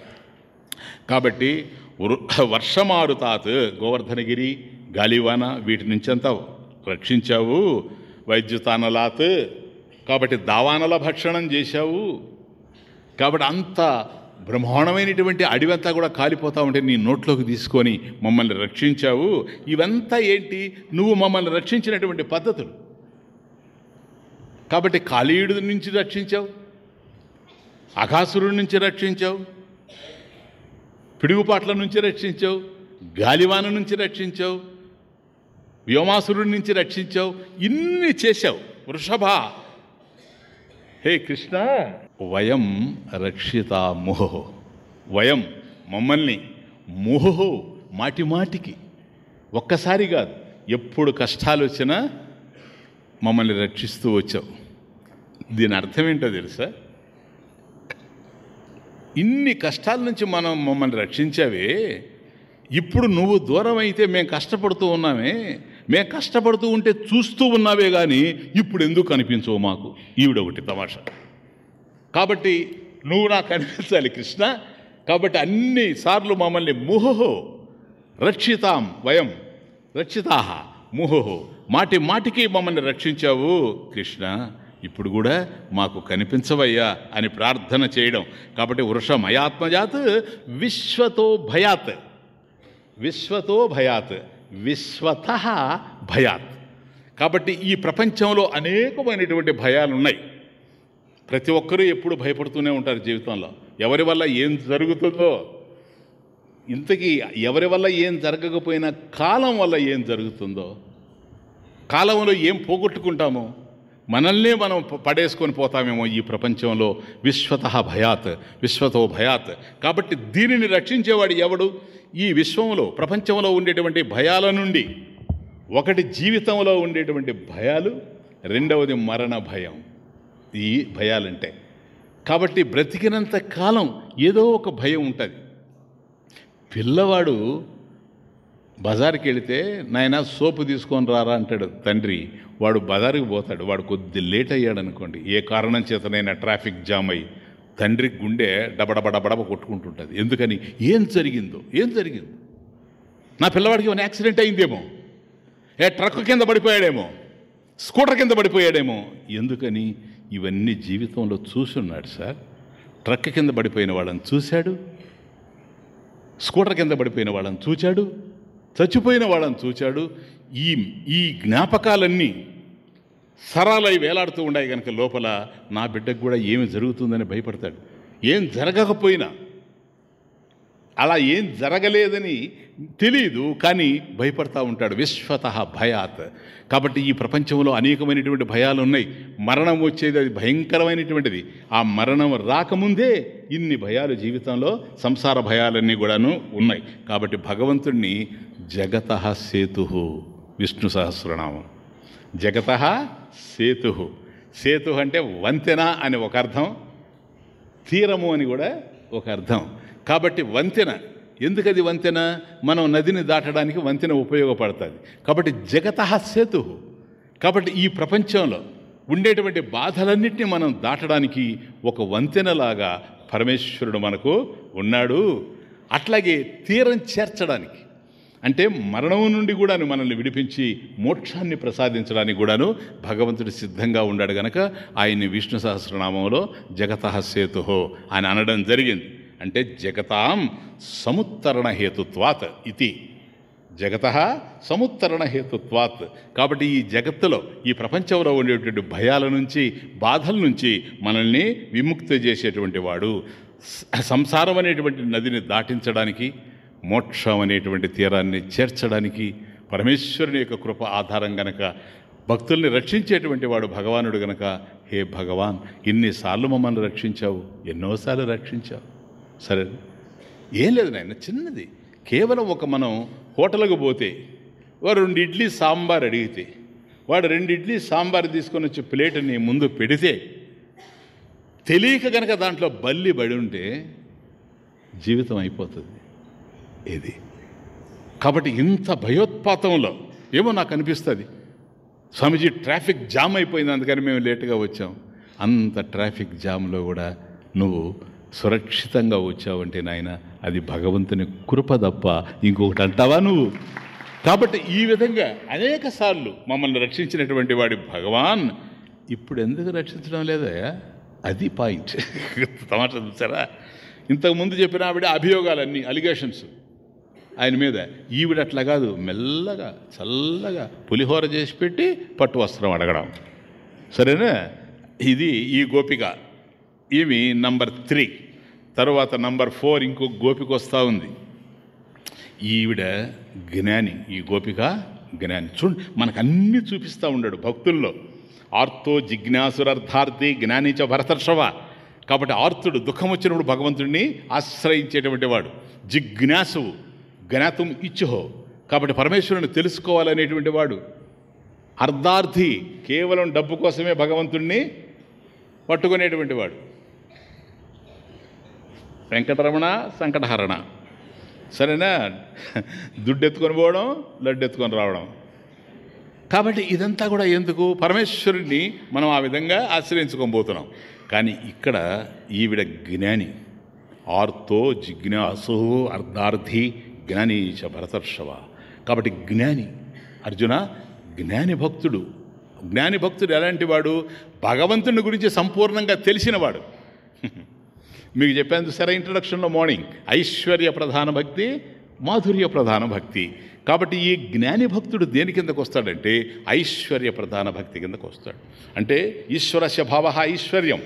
కాబట్టి వర్షమారు వర్షమారుతాత్ గోవర్ధనగిరి గాలివాన వీటి నుంచి అంతా రక్షించావు. వైద్యుతానలాత్ కాబట్టి దావానల భక్షణం చేశావు. కాబట్టి అంత బ్రహ్మాండమైనటువంటి అడివంతా కూడా కాలిపోతా ఉంటే నీ నోట్లోకి తీసుకొని మమ్మల్ని రక్షించావు. ఇవంతా ఏంటి? నువ్వు మమ్మల్ని రక్షించినటువంటి పద్ధతులు. కాబట్టి కాళీయుడి నుంచి రక్షించావు అఘాసురుడి నుంచి రక్షించావు పిడుగుపాట్ల నుంచి రక్షించావు గాలివాన నుంచి రక్షించావు వ్యోమాసురుడి నుంచి రక్షించావు ఇన్ని చేశావు. వృషభ హే కృష్ణ వయం రక్షిత ముహో వయం మమ్మల్ని ముహో మాటి మాటికి. ఒక్కసారి కాదు ఎప్పుడు కష్టాలు వచ్చినా మమ్మల్ని రక్షిస్తూ వచ్చావు. దీని అర్థం ఏంటో తెలుసా? ఇన్ని కష్టాల నుంచి మనం మమ్మల్ని రక్షించావే. ఇప్పుడు నువ్వు దూరం అయితే మేము కష్టపడుతూ ఉన్నామే. మేము కష్టపడుతూ ఉంటే చూస్తూ ఉన్నావే కానీ ఇప్పుడు ఎందుకు కనిపించవు మాకు? ఈవిడొకటి తమాషా. కాబట్టి నువ్వు నాకు కనిపించాలి కృష్ణ. కాబట్టి అన్ని సార్లు మమ్మల్ని ముహో రక్షితాం వయం రక్షితాహ ముహోహో మాటి మాటికి మమ్మల్ని రక్షించావు కృష్ణ. ఇప్పుడు కూడా మాకు కనిపించవయ్యా అని ప్రార్థన చేయడం. కాబట్టి వృషమయాత్మజాత్ విశ్వతో భయాత్. విశ్వతో భయాత్. విశ్వత భయాత్. కాబట్టి ఈ ప్రపంచంలో అనేకమైనటువంటి భయాలు ఉన్నాయి ప్రతి ఒక్కరూ ఎప్పుడు భయపడుతూనే ఉంటారు జీవితంలో. ఎవరి వల్ల ఏం జరుగుతుందో. ఇంతకీ ఎవరి వల్ల ఏం జరగకపోయినా కాలం వల్ల ఏం జరుగుతుందో. కాలంలో ఏం పోగొట్టుకుంటామో. మనల్నే మనం పడేసుకొని పోతామేమో ఈ ప్రపంచంలో. విశ్వత భయాత్ విశ్వతో భయాత్. కాబట్టి దీనిని రక్షించేవాడు ఎవడు? ఈ విశ్వంలో ప్రపంచంలో ఉండేటువంటి భయాల నుండి. ఒకటి జీవితంలో ఉండేటువంటి భయాలు రెండవది మరణ భయం. ఈ భయాలంటే. కాబట్టి బ్రతికినంత కాలం ఏదో ఒక భయం ఉంటుంది. పిల్లవాడు బజార్కి వెళితే నాయన సోపు తీసుకొని రారా అంటాడు తండ్రి. వాడు బజారుకి పోతాడు. వాడు కొద్ది లేట్ అయ్యాడు అనుకోండి. ఏ కారణం చేతనైనా ట్రాఫిక్ జామ్ అయ్యి తండ్రి గుండె డబడబడబడబ కొట్టుకుంటుంటుంది. ఎందుకని? ఏం జరిగిందో? ఏం జరిగిందో? నా పిల్లవాడికి ఏమైనా యాక్సిడెంట్ అయిందేమో? ఏ ట్రక్ కింద పడిపోయాడేమో? స్కూటర్ కింద పడిపోయాడేమో? ఎందుకని? ఇవన్నీ జీవితంలో చూసున్నాడు సార్. ట్రక్ కింద పడిపోయిన వాళ్ళని చూశాడు. స్కూటర్ కింద పడిపోయిన వాళ్ళని చూచాడు. చచ్చిపోయిన వాళ్ళని చూచాడు. ఈ ఈ జ్ఞాపకాలన్నీ సరాలై వేలాడుతూ ఉన్నాయి కనుక లోపల నా బిడ్డకు కూడా ఏమి జరుగుతుందని భయపడతాడు. ఏం జరగకపోయినా అలా ఏం జరగలేదని తెలియదు కానీ భయపడతా ఉంటాడు. విశ్వత భయాత్. కాబట్టి ఈ ప్రపంచంలో అనేకమైనటువంటి భయాలు ఉన్నాయి. మరణం వచ్చేది అది భయంకరమైనటువంటిది. ఆ మరణం రాకముందే ఇన్ని భయాలు జీవితంలో సంసార భయాలన్నీ కూడాను ఉన్నాయి. కాబట్టి భగవంతుణ్ణి జగత సేతు విష్ణు సహస్రనామం. జగత సేతు. సేతు అంటే వంతెన అని ఒక అర్థం తీరము అని కూడా ఒక అర్థం. కాబట్టి వంతెన ఎందుకది వంతెన? మనం నదిని దాటడానికి వంతెన ఉపయోగపడుతుంది. కాబట్టి జగత సేతు. కాబట్టి ఈ ప్రపంచంలో ఉండేటువంటి బాధలన్నింటినీ మనం దాటడానికి ఒక వంతెనలాగా పరమేశ్వరుడు మనకు ఉన్నాడు. అట్లాగే తీరం చేర్చడానికి అంటే మరణం నుండి కూడాను మనల్ని విడిపించి మోక్షాన్ని ప్రసాదించడానికి కూడాను భగవంతుడు సిద్ధంగా ఉన్నాడు గనక ఆయన్ని విష్ణు సహస్రనామంలో జగత సేతుహో అని అనడం జరిగింది. అంటే జగతాం సముత్తరణ హేతుత్వాత్ ఇది జగత సముత్తరణ హేతుత్వాత్ కాబట్టి ఈ జగత్తులో ఈ ప్రపంచంలో ఉండేటువంటి భయాల నుంచి బాధల నుంచి మనల్ని విముక్తి చేసేటువంటి వాడు. సంసారం అనేటువంటి నదిని దాటించడానికి మోక్షం అనేటువంటి తీరాన్ని చేర్చడానికి పరమేశ్వరుని యొక్క కృప ఆధారం గనక భక్తుల్ని రక్షించేటువంటి వాడు భగవానుడు గనక హే భగవాన్ ఇన్నిసార్లు మమ్మల్ని రక్షించావు ఎన్నోసార్లు రక్షించావు. సరే ఏం లేదు నాయన చిన్నది. కేవలం ఒక మనం హోటల్కు పోతే వాడు రెండు ఇడ్లీ సాంబార్ అడిగితే వాడు రెండు ఇడ్లీ సాంబార్ తీసుకొని వచ్చి ప్లేట్ని ముందు పెడితే తెలియక గనక దాంట్లో బల్లి బడి ఉంటే జీవితం అయిపోతుంది. ఇది కాబట్టి ఇంత భయోత్పాతంలో ఏమో నాకు అనిపిస్తుంది. స్వామీజీ ట్రాఫిక్ జామ్ అయిపోయింది అందుకని మేము లేటుగా వచ్చాం. అంత ట్రాఫిక్ జామ్లో కూడా నువ్వు సురక్షితంగా వచ్చావంటే నాయన అది భగవంతుని కృప తప్ప ఇంకొకటి అంటావా నువ్వు? కాబట్టి ఈ విధంగా అనేక సార్లు మమ్మల్ని రక్షించినటువంటి వాడి భగవాన్ ఇప్పుడు ఎందుకు రక్షించడం లేదా అది పాయింట్. తమాషా చూసారా? ఇంతకుముందు చెప్పిన ఆవిడ అభియోగాలన్నీ అలిగేషన్స్ ఆయన మీద. ఈవిడ అట్లా కాదు. మెల్లగా చల్లగా పులిహోర చేసి పెట్టి పట్టు వస్త్రం అడగడం. సరేనా? ఇది ఈ గోపిక. ఇవి నంబర్ త్రీ. తర్వాత నంబర్ ఫోర్ ఇంకో గోపిక వస్తూ ఉంది. ఈవిడ జ్ఞాని. ఈ గోపిక జ్ఞాని. చూడండి మనకు అన్నీ చూపిస్తూ ఉన్నాడు భక్తుల్లో. ఆర్తో జిజ్ఞాసురర్థార్థి జ్ఞాని చ భరతర్షవ. కాబట్టి ఆర్తుడు దుఃఖం వచ్చినప్పుడు భగవంతుడిని ఆశ్రయించేటువంటి వాడు. జిజ్ఞాసువు. జ్ఞాతం ఇచ్చుహో. కాబట్టి పరమేశ్వరుని తెలుసుకోవాలనేటువంటి వాడు. అర్ధార్థి కేవలం డబ్బు కోసమే భగవంతుణ్ణి పట్టుకునేటువంటి వాడు. వెంకటరమణ సంకటహరణ. సరేనా? దుడ్డు ఎత్తుకొని పోవడం లడ్డు ఎత్తుకొని రావడం. కాబట్టి ఇదంతా కూడా ఎందుకు? పరమేశ్వరుడిని మనం ఆ విధంగా ఆశ్రయించుకోబోతున్నాం కానీ ఇక్కడ ఈవిడ జ్ఞాని. ఆర్తో జిజ్ఞాసు అర్ధార్థి జ్ఞానీచ భరతర్షవ. కాబట్టి జ్ఞాని. అర్జున జ్ఞాని భక్తుడు. జ్ఞాని భక్తుడు ఎలాంటి వాడు? భగవంతుని గురించి సంపూర్ణంగా తెలిసినవాడు. మీకు చెప్పాను చూసారా ఇంట్రడక్షన్లో మార్నింగ్ ఐశ్వర్య ప్రధాన భక్తి మాధుర్య ప్రధాన భక్తి. కాబట్టి ఈ జ్ఞాని భక్తుడు దేని కిందకు వస్తాడంటే ఐశ్వర్య ప్రధాన భక్తి కిందకు వస్తాడు. అంటే ఈశ్వరస్య భావ ఐశ్వర్యం.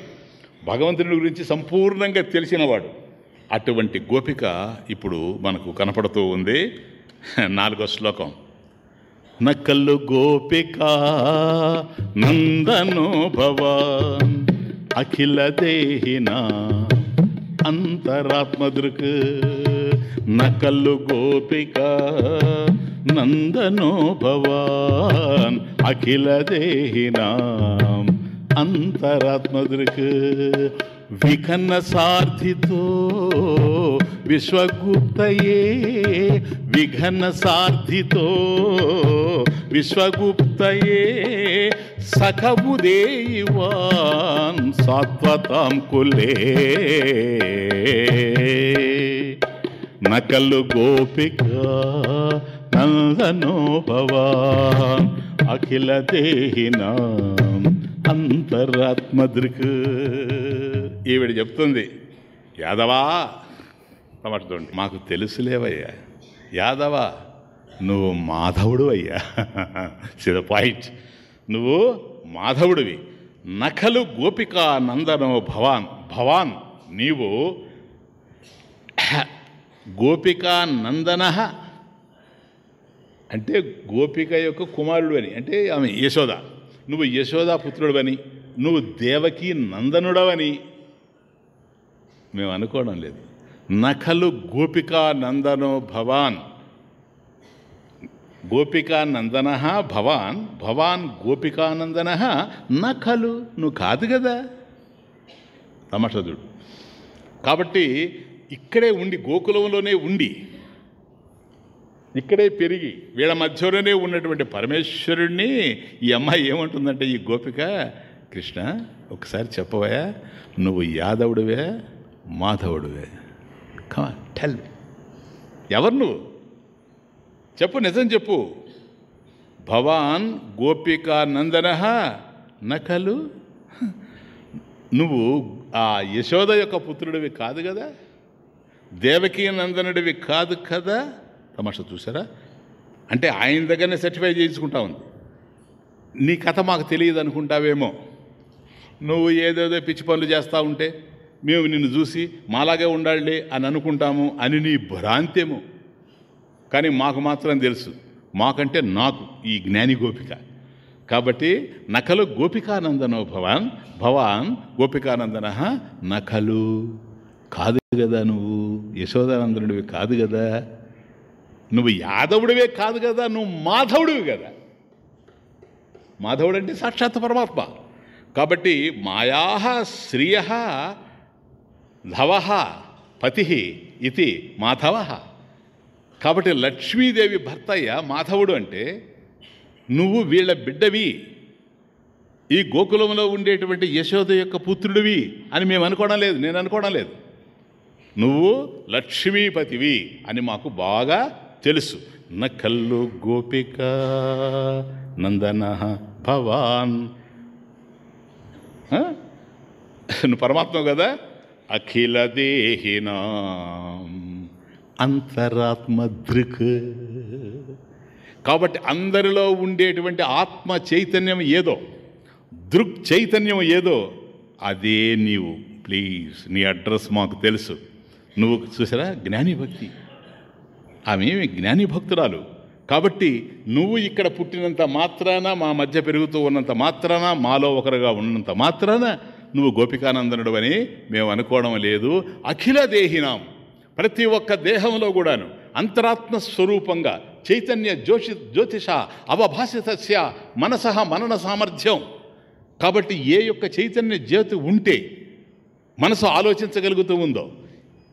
భగవంతుని గురించి సంపూర్ణంగా తెలిసినవాడు. అటువంటి గోపిక ఇప్పుడు మనకు కనపడుతూ ఉంది. నాలుగో శ్లోకం. నకల్లు గోపిక నందనో భవాన్ అఖిల దేహిన అంతరాత్మదృక్ నకల్లు గోపిక నందనో భవాన్ అఖిల దేహినా అంతరాత్మదృక్ విఘన్న సార్థితో విశ్వగుప్తయే విఘన్న సార్థితో విశ్వగుప్తయే సఖబుదేవాన్ సాత్వతాం కులే. నకలు గోపిక నందనో భవాన్ అఖిల దేహినా అంతరాత్మదృక్. ఈవిడ చెప్తుంది యాదవా తమట్టుకోండి మాకు తెలుసులేవయ్యా యాదవ నువ్వు మాధవుడు అయ్యా. సిద పాయింట్ నువ్వు మాధవుడివి. నఖలు గోపికా నందనో భవాన్ భవాన్ నీవు గోపికా నందన అంటే గోపిక యొక్క కుమారుడు అని అంటే ఆమె యశోద. నువ్వు యశోదా పుత్రుడవని నువ్వు దేవకి నందనుడవని మేము అనుకోవడం లేదు. నఖలు గోపికా నందనో భవాన్. గోపికా నందన భవాన్ భవాన్ గోపికానందన నఖలు. నువ్వు కాదు కదా. తమషదుడు కాబట్టి ఇక్కడే ఉండి గోకులంలోనే ఉండి ఇక్కడే పెరిగి వీళ్ళ మధ్యలోనే ఉన్నటువంటి పరమేశ్వరుణ్ణి ఈ అమ్మాయి ఏమంటుందంటే ఈ గోపిక కృష్ణ ఒకసారి చెప్పవయా నువ్వు యాదవుడివే మాధవుడువే. కమా టెల్ ఎవరు నువ్వు? చెప్పు నిజం చెప్పు. భవాన్ గోపికా నందన నకలు? నువ్వు ఆ యశోద యొక్క పుత్రుడివి కాదు కదా? దేవకీ నందనుడివి కాదు కదా? తమాషా చూసారా అంటే ఆయన దగ్గరనే సర్టిఫై చేయించుకుంటా ఉంది. నీ కథ మాకు తెలియదు అనుకుంటావేమో నువ్వు ఏదేదో పిచ్చి పనులు చేస్తూ ఉంటే మేము నిన్ను చూసి మాలాగే ఉండాలి అని అనుకుంటాము అని నీ భ్రాంతేమో. కానీ మాకు మాత్రం తెలుసు మాకంటే నాకు ఈ జ్ఞాని గోపిక. కాబట్టి నకలు గోపికానందనో భవాన్ భవాన్ గోపికానందన నకలు కాదు కదా నువ్వు యశోదానందనుడివి కాదు కదా. నువ్వు యాదవుడివే కాదు కదా నువ్వు మాధవుడివి కదా. మాధవుడు అంటే సాక్షాత్ పరమాత్మ. కాబట్టి మాయా శ్రియ ధవ పతి ఇది మాధవ. కాబట్టి లక్ష్మీదేవి భర్తయ్య మాధవుడు అంటే నువ్వు వీళ్ళ బిడ్డవి ఈ గోకులంలో ఉండేటువంటి యశోద యొక్క పుత్రుడివి అని మేము అనుకోవడం లేదు నేను అనుకోవడం లేదు. నువ్వు లక్ష్మీపతివి అని మాకు బాగా తెలుసు. నకల్లు గోపిక నందన భవాన్. నువ్వు పరమాత్మ కదా? అఖిల దేహినా అంతరాత్మ దృక్ కాబట్టి అందరిలో ఉండేటువంటి ఆత్మ చైతన్యం ఏదో దృక్ చైతన్యం ఏదో అదే నీవు. ప్లీజ్ నీ అడ్రస్ మాకు తెలుసు. నువ్వు చూసారా? జ్ఞాని భక్తి. ఆమె జ్ఞాని భక్తురాలు. కాబట్టి నువ్వు ఇక్కడ పుట్టినంత మాత్రాన మా మధ్య పెరుగుతూ ఉన్నంత మాత్రాన మాలో ఒకరుగా ఉన్నంత మాత్రాన నువ్వు గోపికానందనుడు అని మేము అనుకోవడం లేదు. అఖిల దేహినాం. ప్రతి ఒక్క దేహంలో కూడాను అంతరాత్మ స్వరూపంగా చైతన్య జ్యోషి జ్యోతిష అవభాసితస్య మనసహ మనన సామర్థ్యం. కాబట్టి ఏ యొక్క చైతన్య జ్యోతి ఉంటే మనసు ఆలోచించగలుగుతూ ఉందో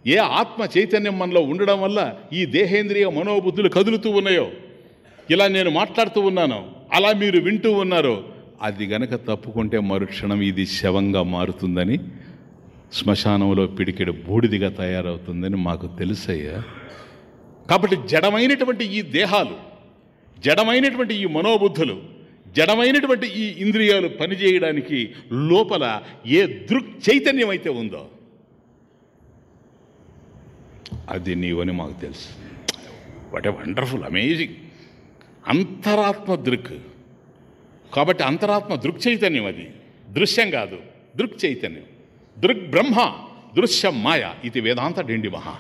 ఏ ఆత్మ చైతన్యం మనలో ఉండడం వల్ల ఈ దేహేంద్రియ మనోబుద్ధులు కదులుతూ ఉన్నాయో ఇలా నేను మాట్లాడుతూ ఉన్నాను అలా మీరు వింటూ ఉన్నారో అది గనక తప్పుకుంటే మరుక్షణం ఇది శవంగా మారుతుందని శ్మశానంలో పిడికెడు బూడిదిగా తయారవుతుందని మాకు తెలుసయ్యా. కాబట్టి జడమైనటువంటి ఈ దేహాలు జడమైనటువంటి ఈ మనోబుద్ధులు జడమైనటువంటి ఈ ఇంద్రియాలు పనిచేయడానికి లోపల ఏ దృక్ చైతన్యం అయితే ఉందో అది నీవని మాకు తెలుసు. వాట్ ఏ వండర్ఫుల్ అమేజింగ్ అంతరాత్మ దృక్. కాబట్టి అంతరాత్మ దృక్ చైతన్యం అది. దృశ్యం కాదు దృక్ చైతన్యం దృక్ బ్రహ్మ దృశ్యం మాయ ఇది వేదాంత డిండి మహా.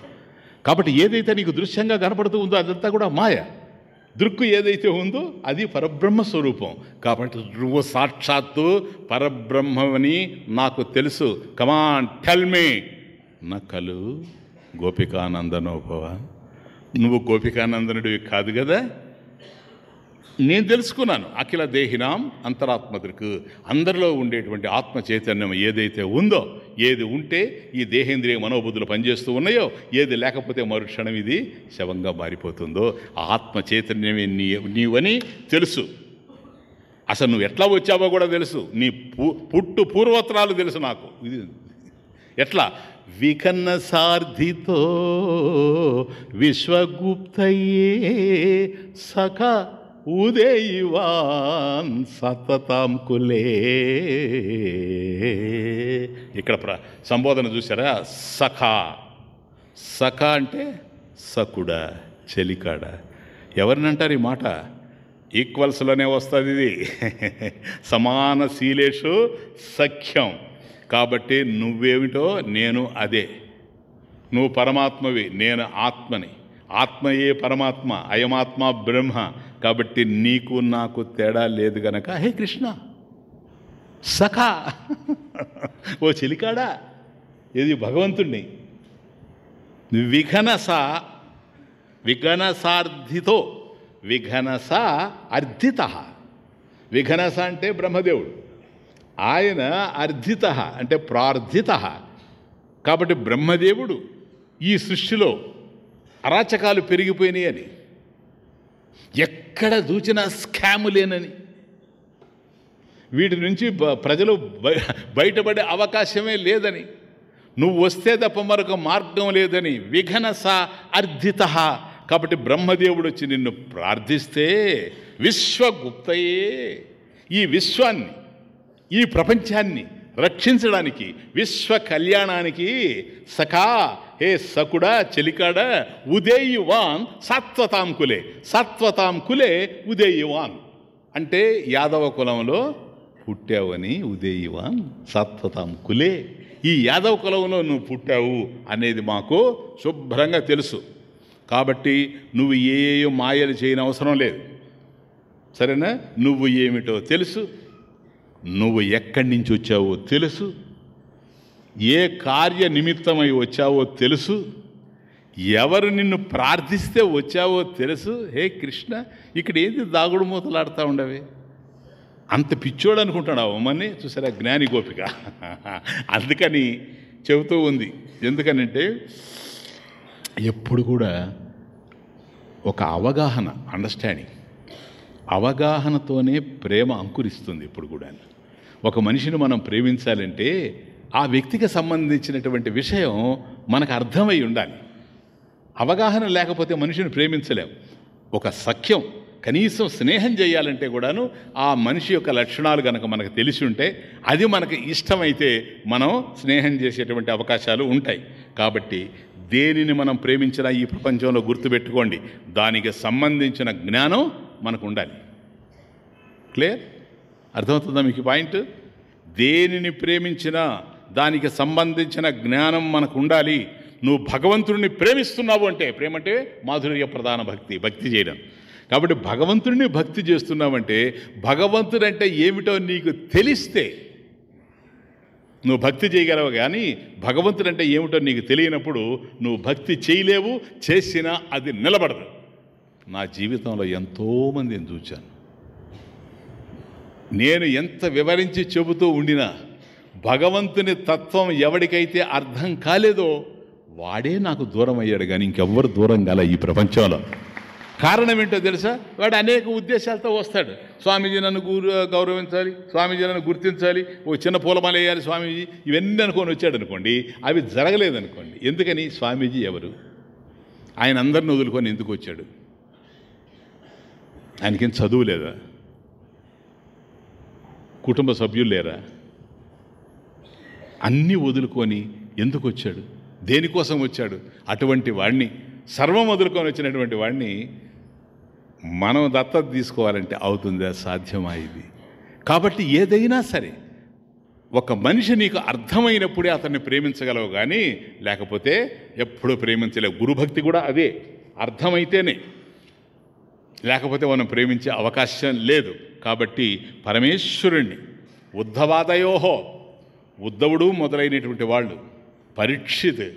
కాబట్టి ఏదైతే నీకు దృశ్యంగా కనపడుతూ ఉందో అదంతా కూడా మాయ. దృక్కు ఏదైతే ఉందో అది పరబ్రహ్మ స్వరూపం. కాబట్టి నువ్వు సాక్షాత్తు పరబ్రహ్మని నాకు తెలుసు. కమాన్ టెల్ మీ నకలు గోపికానందనోభవ నువ్వు గోపికానందనుడివి కాదు కదా? నేను తెలుసుకున్నాను. అఖిల దేహినాం అంతరాత్మదృక్ అందరిలో ఉండేటువంటి ఆత్మ చైతన్యం ఏదైతే ఉందో ఏది ఉంటే ఈ దేహేంద్రియ మనోబుద్ధులు పనిచేస్తూ ఉన్నాయో ఏది లేకపోతే మరుక్షణం ఇది శవంగా మారిపోతుందో. ఆ ఆత్మ చైతన్యమే నీ నీవని తెలుసు. అసలు నువ్వు ఎట్లా వచ్చావో కూడా తెలుసు. నీ పు- పుట్టు పూర్వత్రాలు తెలుసు నాకు. ఇది ఎట్లా? వికన్న సార్థితో విశ్వగుప్తయే సఖ ఉదయవాన్ సతతాంకులే ఇక్కడ ప్ర సంబోధన చూసారా సఖ. సఖ అంటే సకుడ చెలికాడ. ఎవరినంటారు ఈ మాట? ఈక్వల్స్లోనే వస్తుంది ఇది. సమాన శీలేషు సఖ్యం. కాబట్టి నువ్వేమిటో నేను అదే. నువ్వు పరమాత్మవి నేను ఆత్మని. ఆత్మయే పరమాత్మ అయమాత్మ బ్రహ్మ. కాబట్టి నీకు నాకు తేడా లేదు గనక హే కృష్ణ సఖా ఓ చెలికాడా? ఇది భగవంతుణ్ణి? విఘనస విఘనసార్థితో విఘనస అర్థిత విఘనస అంటే బ్రహ్మదేవుడు ఆయన అర్థిత అంటే ప్రార్థిత కాబట్టి బ్రహ్మదేవుడు ఈ సృష్టిలో అరాచకాలు పెరిగిపోయినాయి అని. ఎక్కడ చూచినా స్కాములేనని వీటి నుంచి ప్రజలు బయ- బయటపడే అవకాశమే లేదని. నువ్వు వస్తే తప్ప మరొక మార్గం లేదని విఘనస అర్థిత కాబట్టి బ్రహ్మదేవుడు వచ్చి నిన్ను ప్రార్థిస్తే విశ్వగుప్తయే. ఈ విశ్వాన్ని ఈ ప్రపంచాన్ని రక్షించడానికి విశ్వ కళ్యాణానికి సఖా హే సకుడా చెలికాడా ఉదేయువాన్ సత్వతాం కులే సత్వతాం కులే ఉదేయువాన్. అంటే యాదవ కులంలో పుట్టావని ఉదేయువాన్ సత్వతాం కులే ఈ యాదవ కులంలో నువ్వు పుట్టావు అనేది మాకు శుభ్రంగా తెలుసు. కాబట్టి నువ్వు ఏ మాయలు చేయని అవసరం లేదు. సరేనా? నువ్వు ఏమిటో తెలుసు. నువ్వు ఎక్కడి నుంచి వచ్చావో తెలుసు. ఏ కార్య నిమిత్తమై వచ్చావో తెలుసు? ఎవరు నిన్ను ప్రార్థిస్తే వచ్చావో తెలుసు? హే కృష్ణ ఇక్కడ ఏంది దాగుడు మూతలాడుతూ ఉండవి? అంత పిచ్చోడు అనుకుంటాడు అమ్మని చూసారా? జ్ఞాని గోపిక. అందుకని చెబుతూ ఉంది. ఎందుకనంటే ఎప్పుడు కూడా ఒక అవగాహన అండర్స్టాండింగ్ అవగాహనతోనే ప్రేమ అంకురిస్తుంది ఇప్పుడు కూడా ఒక మనిషిని మనం ప్రేమించాలంటే ఆ వ్యక్తికి సంబంధించినటువంటి విషయం మనకు అర్థమై ఉండాలి. అవగాహన లేకపోతే మనిషిని ప్రేమించలేం ఒక సఖ్యం కనీసం స్నేహం చేయాలంటే కూడాను ఆ మనిషి యొక్క లక్షణాలు కనుక మనకు తెలిసి ఉంటే అది మనకు ఇష్టమైతే మనం స్నేహం చేసేటువంటి అవకాశాలు ఉంటాయి. కాబట్టి దేనిని మనం ప్రేమించినా ఈ ప్రపంచంలో గుర్తుపెట్టుకోండి. దానికి సంబంధించిన జ్ఞానం మనకు ఉండాలి. క్లియర్? అర్థమవుతుందా మీకు పాయింట్? దేనిని ప్రేమించినా దానికి సంబంధించిన జ్ఞానం మనకు ఉండాలి నువ్వు భగవంతుడిని ప్రేమిస్తున్నావు అంటే ప్రేమ అంటే మాధుర్య ప్రధాన భక్తి భక్తి చేయడం. కాబట్టి భగవంతుడిని భక్తి చేస్తున్నావంటే భగవంతుడు అంటే ఏమిటో నీకు తెలిస్తే నువ్వు భక్తి చేయగలవు కానీ భగవంతుడు అంటే ఏమిటో నీకు తెలియనప్పుడు నువ్వు భక్తి చేయలేవు చేసినా అది నిలబడదు. నా జీవితంలో ఎంతోమందిని చూచాను. నేను ఎంత వివరించి చెబుతూ ఉండినా భగవంతుని తత్వం ఎవడికైతే అర్థం కాలేదో వాడే నాకు దూరం అయ్యాడు కానీ ఇంకెవ్వరు దూరం కాల ఈ ప్రపంచంలో. కారణం ఏంటో తెలుసా? వాడు అనేక ఉద్దేశాలతో వస్తాడు. స్వామీజీ నన్ను గౌరవించాలి స్వామీజీ నన్ను గుర్తించాలి ఓ చిన్న పూలమాల వేయాలి స్వామీజీ ఇవన్నీ అనుకొని వచ్చాడు అనుకోండి అవి జరగలేదనుకోండి. ఎందుకని? స్వామీజీ ఎవరు? ఆయన అందరిని వదులుకొని ఎందుకు వచ్చాడు? ఆయనకేం చదువు లేదా? కుటుంబ సభ్యులు లేరా? అన్నీ వదులుకొని ఎందుకు వచ్చాడు? దేనికోసం వచ్చాడు? అటువంటి వాడిని సర్వం వదులుకొని వచ్చినటువంటి వాడిని మనం దత్తత తీసుకోవాలంటే అవుతుందా? సాధ్యమా ఇది? కాబట్టి ఏదైనా సరే ఒక మనిషి నీకు అర్థమైనప్పుడే అతన్ని ప్రేమించగలవు కానీ లేకపోతే ఎప్పుడూ ప్రేమించలేవు గురుభక్తి కూడా అదే అర్థమైతేనే. లేకపోతే మనం ప్రేమించే అవకాశం లేదు. కాబట్టి పరమేశ్వరుణ్ణి ఉద్ధవాదయోహో ఉద్ధవుడు మొదలైనటువంటి వాళ్ళు పరీక్షిత్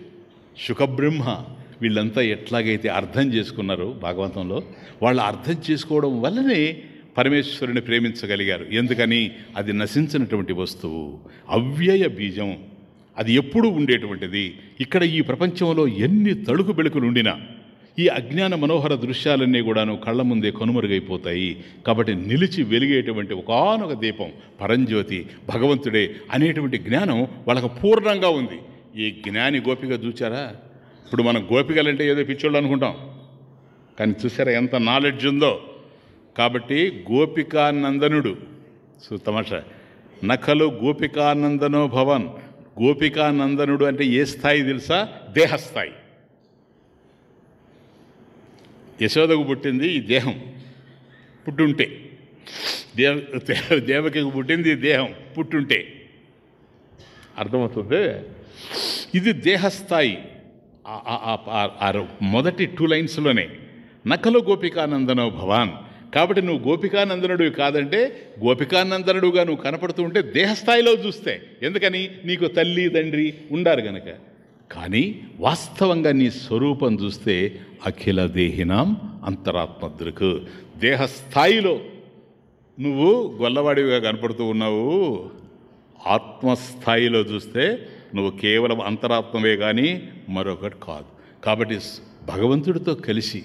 సుఖబ్రహ్మ వీళ్ళంతా ఎట్లాగైతే అర్థం చేసుకున్నారో భాగవతంలో వాళ్ళు అర్థం చేసుకోవడం వల్లనే పరమేశ్వరుని ప్రేమించగలిగారు. ఎందుకని? అది నశించినటువంటి వస్తువు అవ్యయ బీజం. అది ఎప్పుడూ ఉండేటువంటిది. ఇక్కడ ఈ ప్రపంచంలో ఎన్ని తడుకు బెళుకులు ఉండినా ఈ అజ్ఞాన మనోహర దృశ్యాలన్నీ కూడాను కళ్ళ ముందే కనుమరుగైపోతాయి. కాబట్టి నిలిచి వెలిగేటువంటి ఒకానొక దీపం పరంజ్యోతి భగవంతుడే అనేటువంటి జ్ఞానం వాళ్ళకు పూర్ణంగా ఉంది. ఈ జ్ఞాని గోపిక చూచారా? ఇప్పుడు మనం గోపికలంటే ఏదో పిచ్చోళ్ళు అనుకుంటాం. కానీ చూసారా ఎంత నాలెడ్జ్ ఉందో? కాబట్టి గోపికానందనుడు సో తమాషా నఖలు గోపికానందనో భవన్ గోపికానందనుడు అంటే ఏ స్థాయి తెలుసా? దేహస్థాయి. యశోదకు పుట్టింది ఈ దేహం. పుట్టుంటే. దేవ దేవకి పుట్టింది దేహం. పుట్టుంటే. అర్థమవుతుంది? ఇది దేహస్థాయి. మొదటి టూ లైన్స్లోనే నకలు గోపికానందనో భవాన్. కాబట్టి నువ్వు గోపికానందనుడు కాదంటే గోపికానందనుడుగా నువ్వు కనపడుతూ ఉంటే దేహస్థాయిలో చూస్తే. ఎందుకని? నీకు తల్లి తండ్రి ఉండారు గనక. కానీ వాస్తవంగా నీ స్వరూపం చూస్తే అఖిల దేహినాం అంతరాత్మ దృక్. దేహస్థాయిలో నువ్వు గొల్లవాడివిగా కనపడుతూ ఉన్నావు. ఆత్మస్థాయిలో చూస్తే నువ్వు కేవలం అంతరాత్మవే కానీ మరొకటి కాదు. కాబట్టి భగవంతుడితో కలిసి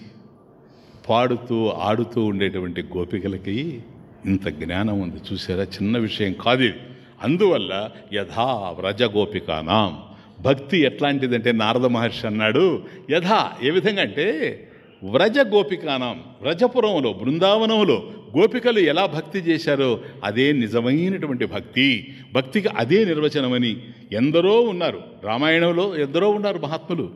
పాడుతూ ఆడుతూ ఉండేటువంటి గోపికలకి ఇంత జ్ఞానం ఉంది. చూసారా? చిన్న విషయం కాదు ఇది. అందువల్ల యథా వ్రజ గోపికానాం. భక్తి ఎట్లాంటిదంటే నారద మహర్షి అన్నాడు యథా ఏ విధంగా అంటే వ్రజ గోపికానం వ్రజపురంలో బృందావనంలో గోపికలు ఎలా భక్తి చేశారో అదే నిజమైనటువంటి భక్తి. భక్తికి అదే నిర్వచనమని ఎందరో ఉన్నారు. రామాయణంలో ఎందరో ఉన్నారు మహాత్ములు.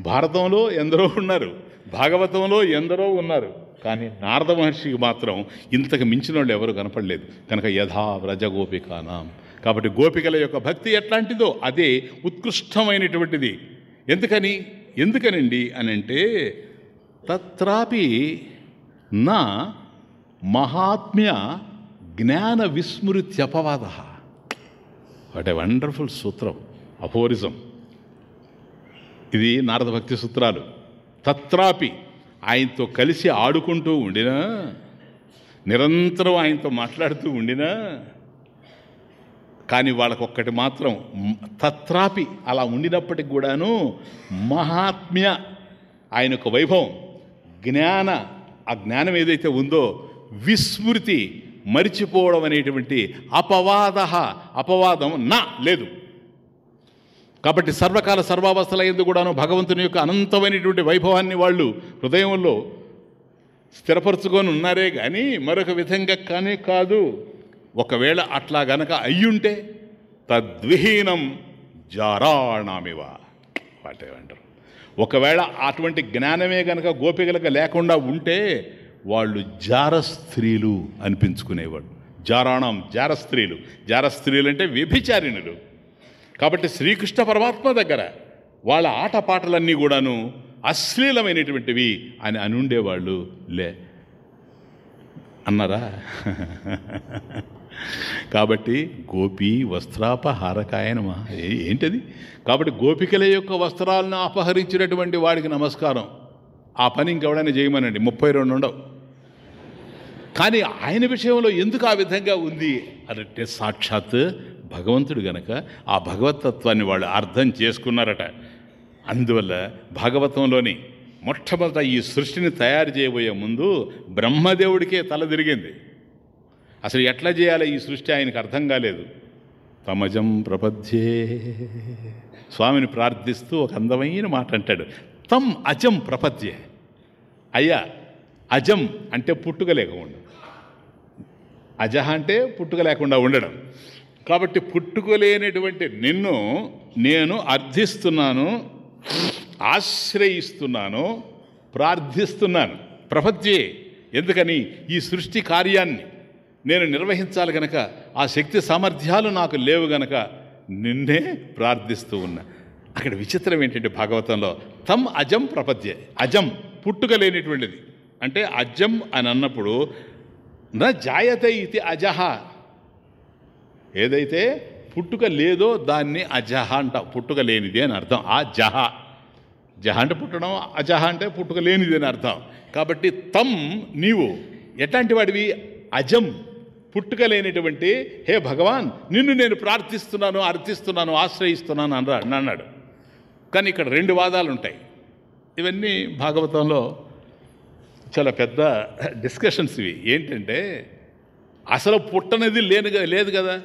భారతంలో ఎందరో ఉన్నారు. భాగవతంలో ఎందరో ఉన్నారు. కానీ నారద మహర్షికి మాత్రం ఇంతకు మించిన వాళ్ళు ఎవరు కనపడలేదు. కనుక యథా వ్రజగోపికానాం. కాబట్టి గోపికల యొక్క భక్తి ఎట్లాంటిదో అదే ఉత్కృష్టమైనటువంటిది. ఎందుకని? ఎందుకనండి అని అంటే తత్రాపి నా మహాత్మ్య జ్ఞాన విస్మృత్యపవాద వాట్ ఏ వండర్ఫుల్ సూత్రం అఫోరిజం. ఇది నారద భక్తి సూత్రాలు. తత్రాపి ఆయనతో కలిసి ఆడుకుంటూ ఉండినా నిరంతరం ఆయనతో మాట్లాడుతూ ఉండినా కానీ వాళ్ళకు ఒక్కటి మాత్రం తత్రాపి అలా ఉండినప్పటికి కూడాను మహాత్మ్య ఆయన యొక్క వైభవం. జ్ఞాన ఆ జ్ఞానం ఏదైతే ఉందో విస్మృతి మరిచిపోవడం అనేటువంటి అపవాద అపవాదం నా లేదు. కాబట్టి సర్వకాల సర్వావస్థల ఎందు కూడాను భగవంతుని యొక్క అనంతమైనటువంటి వైభవాన్ని వాళ్ళు హృదయంలో స్థిరపరచుకొని ఉన్నారే కానీ మరొక విధంగా కానీ కాదు. ఒకవేళ అట్లా గనక అయ్యుంటే తద్విహీనం జారాణామివ. వాటేమంటారు ఒకవేళ అటువంటి జ్ఞానమే గనక గోపికలకు లేకుండా ఉంటే వాళ్ళు జార స్త్రీలు అనిపించుకునేవాడు. జారాణం జార స్త్రీలు జార స్త్రీలు అంటే వ్యభిచారిణులు. కాబట్టి శ్రీకృష్ణ పరమాత్మ దగ్గర వాళ్ళ ఆటపాటలన్నీ కూడాను అశ్లీలమైనటువంటివి అని అనుండేవాళ్ళు లే. అన్నారా? కాబట్టి గోపి వస్త్రాపహారకాయనమా? ఏ- ఏంటది? కాబట్టి గోపికల యొక్క వస్త్రాలను అపహరించినటువంటి వాడికి నమస్కారం. ఆ పని ఇంకెవడైనా చేయమనండి ముప్పై రెండు ఉండవు. కానీ ఆయన విషయంలో ఎందుకు ఆ విధంగా ఉంది? అన్నట్టే సాక్షాత్ భగవంతుడు గనక ఆ భగవతత్వాన్ని వాళ్ళు అర్థం చేసుకున్నారట. అందువల్ల భాగవతంలోని మొట్టమొదట ఈ సృష్టిని తయారు చేయబోయే ముందు బ్రహ్మదేవుడికే తల తిరిగింది. అసలు ఎట్లా చేయాలి ఈ సృష్టి ఆయనకు అర్థం కాలేదు. తమజం ప్రపద్యే. స్వామిని ప్రార్థిస్తూ ఒక అందమైన మాట అంటాడు. తమ్ అజం ప్రపద్యే. అయ్యా అజం అంటే పుట్టుక లేకుండా అజహ అంటే పుట్టుక లేకుండా ఉండడం. కాబట్టి పుట్టుకలేనటువంటి నిన్ను నేను అర్థిస్తున్నాను ఆశ్రయిస్తున్నాను ప్రార్థిస్తున్నాను. ప్రపద్యే. ఎందుకని? ఈ సృష్టి కార్యాన్ని నేను నిర్వహించాలి గనక ఆ శక్తి సామర్థ్యాలు నాకు లేవు గనక నిన్నే ప్రార్థిస్తూ ఉన్నా. అక్కడ విచిత్రం ఏంటంటే భాగవతంలో తమ్ అజం ప్రపద్య. అజం పుట్టుక లేనిటువంటిది అంటే అజం అని అన్నప్పుడు న జాయతే ఇది అజహ. ఏదైతే పుట్టుక లేదో దాన్ని అజహ అంట. పుట్టుక లేనిది అని అర్థం. ఆ జహ. జహ అంటే పుట్టడం అజహ అంటే పుట్టుక లేనిది అని అర్థం. కాబట్టి తమ్ నీవు. ఎట్లాంటి వాడివి అజం. పుట్టుకలేనిటువంటి హే భగవాన్ నిన్ను నేను ప్రార్థిస్తున్నాను అర్థిస్తున్నాను ఆశ్రయిస్తున్నాను అనరా అన్నాడు. కానీ ఇక్కడ రెండు వాదాలు ఉంటాయి ఇవన్నీ భాగవతంలో చాలా పెద్ద డిస్కషన్స్ ఇవి. ఏంటంటే అసలు పుట్టనిది లేను లేదు కదా.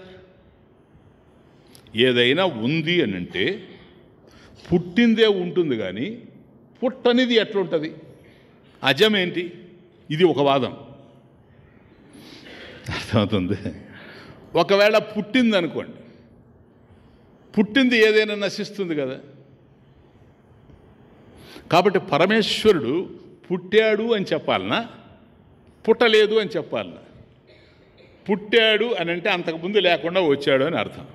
ఏదైనా ఉంది అని అంటే పుట్టిందే ఉంటుంది కానీ పుట్టనిది ఎట్లుంటుంది? అజమేంటి ఇది ఒక వాదం. అర్థమవుతుంది? ఒకవేళ పుట్టింది అనుకోండి పుట్టింది ఏదైనా నశిస్తుంది కదా. కాబట్టి పరమేశ్వరుడు పుట్టాడు అని చెప్పాలనా? పుట్టలేదు అని చెప్పాలి పుట్టాడు అని అంటే అంతకుముందు లేకుండా వచ్చాడు అని అర్థం.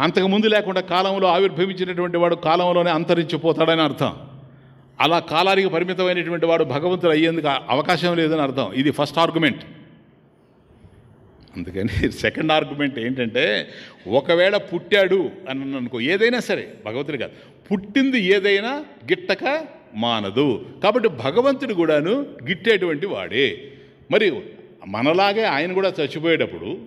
అంతకుముందు లేకుండా కాలంలో ఆవిర్భవించినటువంటి వాడు కాలంలోనే అంతరించిపోతాడని అర్థం. అలా కాలానికి పరిమితమైనటువంటి వాడు భగవంతుడు అయ్యేందుకు అవకాశం లేదని అర్థం. ఇది ఫస్ట్ ఆర్గ్యుమెంట్. అందుకని సెకండ్ ఆర్గ్యుమెంట్ ఏంటంటే ఒకవేళ పుట్టాడు అని అనుకో ఏదైనా సరే భగవంతుడు కాదు. పుట్టింది ఏదైనా గిట్టక మానదు. కాబట్టి భగవంతుడు కూడాను గిట్టేటువంటి వాడే. మరి మనలాగే ఆయన కూడా చచ్చిపోయేటప్పుడు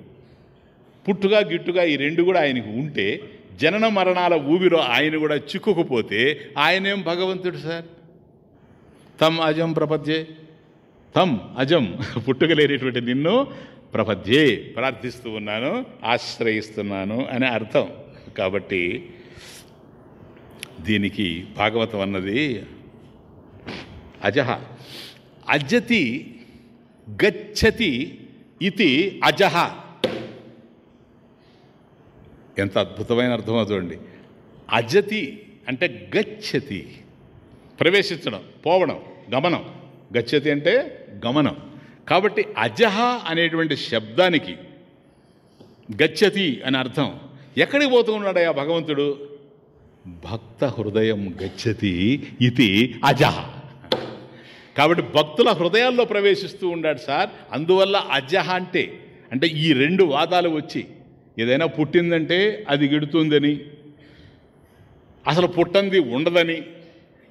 పుట్టుగా గిట్టుగా ఈ రెండు కూడా ఆయనకు ఉంటే జనన మరణాల ఊబిలో ఆయన కూడా చిక్కుకుపోతే ఆయనేం భగవంతుడు సార్? తమ్ అజం ప్రపద్యే. తమ్ అజం. పుట్టుకలేనటువంటి నిన్ను ప్రపద్యే ప్రార్థిస్తూ ఉన్నాను ఆశ్రయిస్తున్నాను అనే అర్థం. కాబట్టి దీనికి భాగవతం అన్నది అజహ. అజతి గచ్చతి ఇది అజహ. ఎంత అద్భుతమైన అర్థం చూడండి. అజతి అంటే గచ్చతి. ప్రవేశించడం పోవడం గమనం. గచ్చతి అంటే గమనం. కాబట్టి అజహ అనేటువంటి శబ్దానికి గచ్చతి అని అర్థం. ఎక్కడికి పోతూ ఆ భగవంతుడు? భక్త హృదయం గచ్చతి ఇది అజహ. కాబట్టి భక్తుల హృదయాల్లో ప్రవేశిస్తూ ఉన్నాడు సార్. అందువల్ల అజహ అంటే అంటే ఈ రెండు వాదాలు వచ్చి ఏదైనా పుట్టిందంటే అది గిడుతుందని అసలు పుట్టంది ఉండదని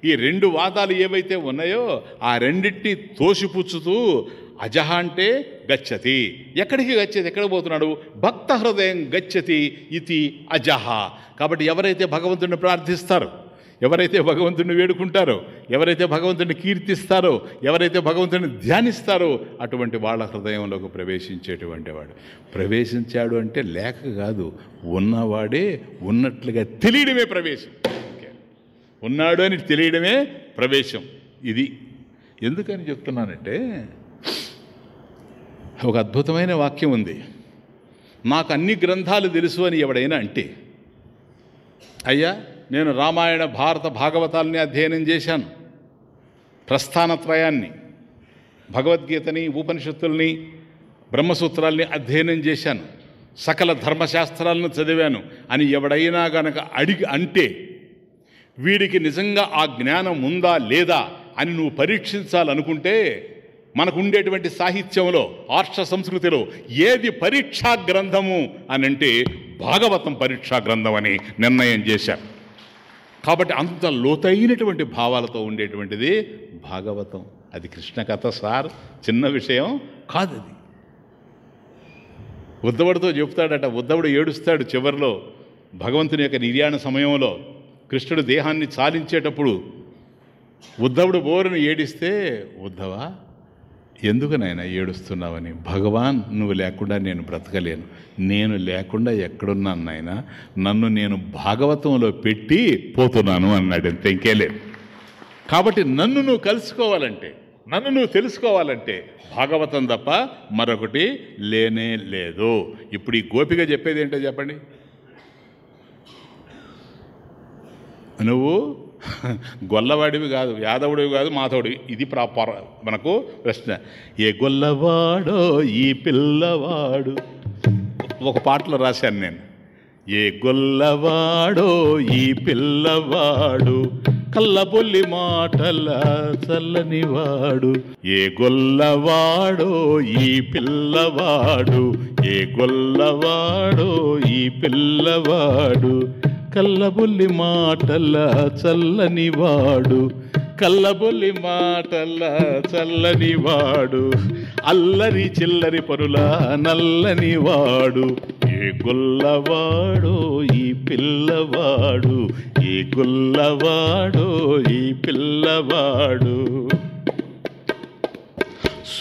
ఈ రెండు వాదాలు ఏవైతే ఉన్నాయో ఆ రెండింటిని తోసిపుచ్చుతూ అజహ అంటే గచ్చతి. ఎక్కడికి గచ్చేది ఎక్కడ పోతున్నాడు? భక్త హృదయం గచ్చతి ఇది అజహ. కాబట్టి ఎవరైతే భగవంతుడిని ప్రార్థిస్తారో ఎవరైతే భగవంతుడిని వేడుకుంటారో ఎవరైతే భగవంతుడిని కీర్తిస్తారో ఎవరైతే భగవంతుడిని ధ్యానిస్తారో అటువంటి వాళ్ళ హృదయంలోకి ప్రవేశించేటువంటి వాడు. ప్రవేశించాడు అంటే లేక కాదు ఉన్నవాడే ఉన్నట్లుగా తెలియడమే ప్రవేశం. ఉన్నాడు అని తెలియడమే ప్రవేశం. ఇది ఎందుకని చెప్తున్నానంటే ఒక అద్భుతమైన వాక్యం ఉంది. నాకు అన్ని గ్రంథాలు తెలుసు అని ఎవడైనా అంటే అయ్యా నేను రామాయణ భారత భాగవతాల్ని అధ్యయనం చేశాను. ప్రస్థానత్రయాన్ని భగవద్గీతని ఉపనిషత్తుల్ని బ్రహ్మసూత్రాల్ని అధ్యయనం చేశాను. సకల ధర్మశాస్త్రాలను చదివాను. అని ఎవడైనా గనక అడిగి అంటే వీడికి నిజంగా ఆ జ్ఞానం ఉందా లేదా అని నువ్వు పరీక్షించాలనుకుంటే మనకు ఉండేటువంటి సాహిత్యంలో ఆర్ష సంస్కృతిలో ఏది పరీక్షా గ్రంథము అని అంటే భాగవతం పరీక్షా గ్రంథం అని నిర్ణయం చేశారు. కాబట్టి అంత లోతైనటువంటి భావాలతో ఉండేటువంటిది భాగవతం. అది కృష్ణ కథ సార్ చిన్న విషయం కాదు అది. ఉద్ధవుడితో చెబుతాడట ఉద్ధవుడు ఏడుస్తాడు చివరిలో భగవంతుని యొక్క నిర్యాణ సమయంలో కృష్ణుడు దేహాన్ని చాలించేటప్పుడు ఉద్ధవుడు బోరును ఏడిస్తే ఉద్ధవా ఎందుకు నాయన ఏడుస్తున్నావని భగవాన్ నువ్వు లేకుండా నేను బ్రతకలేను. నేను లేకుండా ఎక్కడున్నాను నాయన? నన్ను నేను భాగవతంలో పెట్టి పోతున్నాను అన్నాడు. అంతే ఇంకేలేదు కాబట్టి నన్ను నువ్వు కలుసుకోవాలంటే నన్ను నువ్వు తెలుసుకోవాలంటే భాగవతం తప్ప మరొకటి లేనే లేదు. ఇప్పుడు ఈ గోపిక చెప్పేది ఏంటో చెప్పండి. నువ్వు గొల్లవాడివి కాదు యాదవుడివి కాదు మాధవుడివి. ఇది ప్రాపర్ మనకు ప్రశ్న. ఏ గొల్లవాడో ఈ పిల్లవాడు. ఒక పాటలో రాశాను నేను. ఏ గొల్లవాడో ఈ పిల్లవాడు. కల్లబొల్లి మాటల చల్లనివాడు. ఏ గొల్లవాడో ఈ పిల్లవాడు. ఏ గొల్లవాడో ఈ పిల్లవాడు. కల్లబొల్లి మాటల చల్లనివాడు కల్లబొల్లి మాటల చల్లనివాడు అల్లరి చిల్లరి పరుల నల్లనివాడు ఏ గొల్లవాడో ఈ పిల్లవాడు. ఏ గొల్లవాడో ఈ పిల్లవాడు.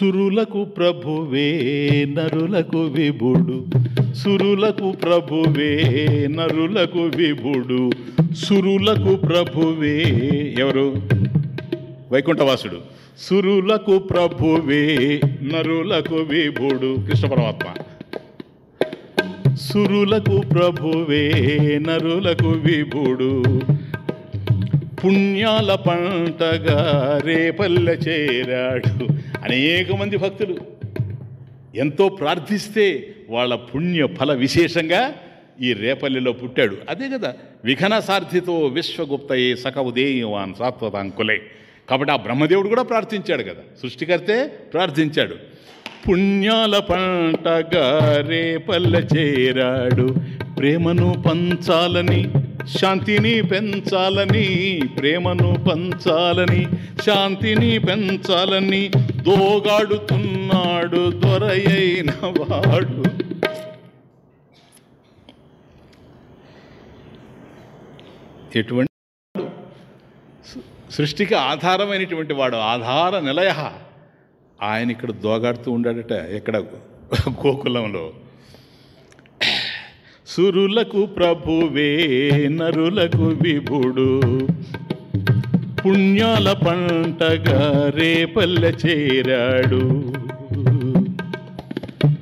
సురులకు ప్రభువే నరులకు విభుడు. సురులకు ప్రభువే నరులకు విభుడు. సురులకు ప్రభువే ఎవరు? వైకుంఠవాసుడు. సురులకు ప్రభువే నరులకు విభుడు. కృష్ణ పరమాత్మ. సురులకు ప్రభువే నరులకు విభుడు. పుణ్యాల పంటగా రేపల్లె చేరాడు. అనేక మంది భక్తులు ఎంతో ప్రార్థిస్తే వాళ్ళ పుణ్య ఫల విశేషంగా ఈ రేపల్లిలో పుట్టాడు. అదే కదా విఘన సార్థితో విశ్వగుప్తయే సకవుదేయవాన్ సాత్వతాంకులే. కాబట్టి ఆ బ్రహ్మదేవుడు కూడా ప్రార్థించాడు కదా సృష్టికర్తే ప్రార్థించాడు. పుణ్యాల పంటగా రేపల్లె చేరాడు. ప్రేమను పంచాలని శాంతిని పెంచాలని ప్రేమను పంచాలని శాంతిని పెంచాలని దోగాడుతున్నాడు దొరయైన వాడు. ఎటువంటి వాడు? సృష్టికి ఆధారమైనటువంటి వాడు. ఆధార నిలయ. ఆయన ఇక్కడ దోగాడుతూ ఉండాడట ఎక్కడ? గోకులంలో. సురులకు ప్రభువే నరులకు విభుడు. పుణ్యాల పంటగా రేపల్లె చేరాడు.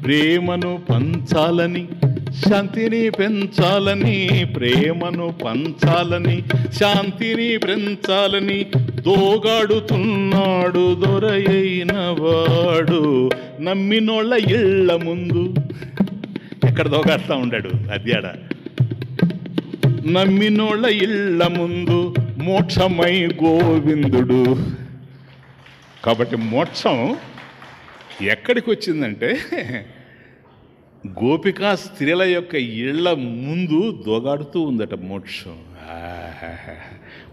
ప్రేమను పంచాలని శాంతిని పెంచాలని ప్రేమను పంచాలని శాంతిని పెంచాలని దోగాడుతున్నాడు దొరయైన వాడు. నమ్మినోళ్ళ ఇళ్ళ ముందు. ఎక్కడ దోగాడుతూ ఉండాడు అద్యాడ? నమ్మినోళ్ళ ఇళ్ళ ముందు మోక్షమై గోవిందుడు. కాబట్టి మోక్షం ఎక్కడికి వచ్చిందంటే గోపికా స్త్రీల యొక్క ఇళ్ళ ముందు దోగాడుతూ ఉందట మోక్షం.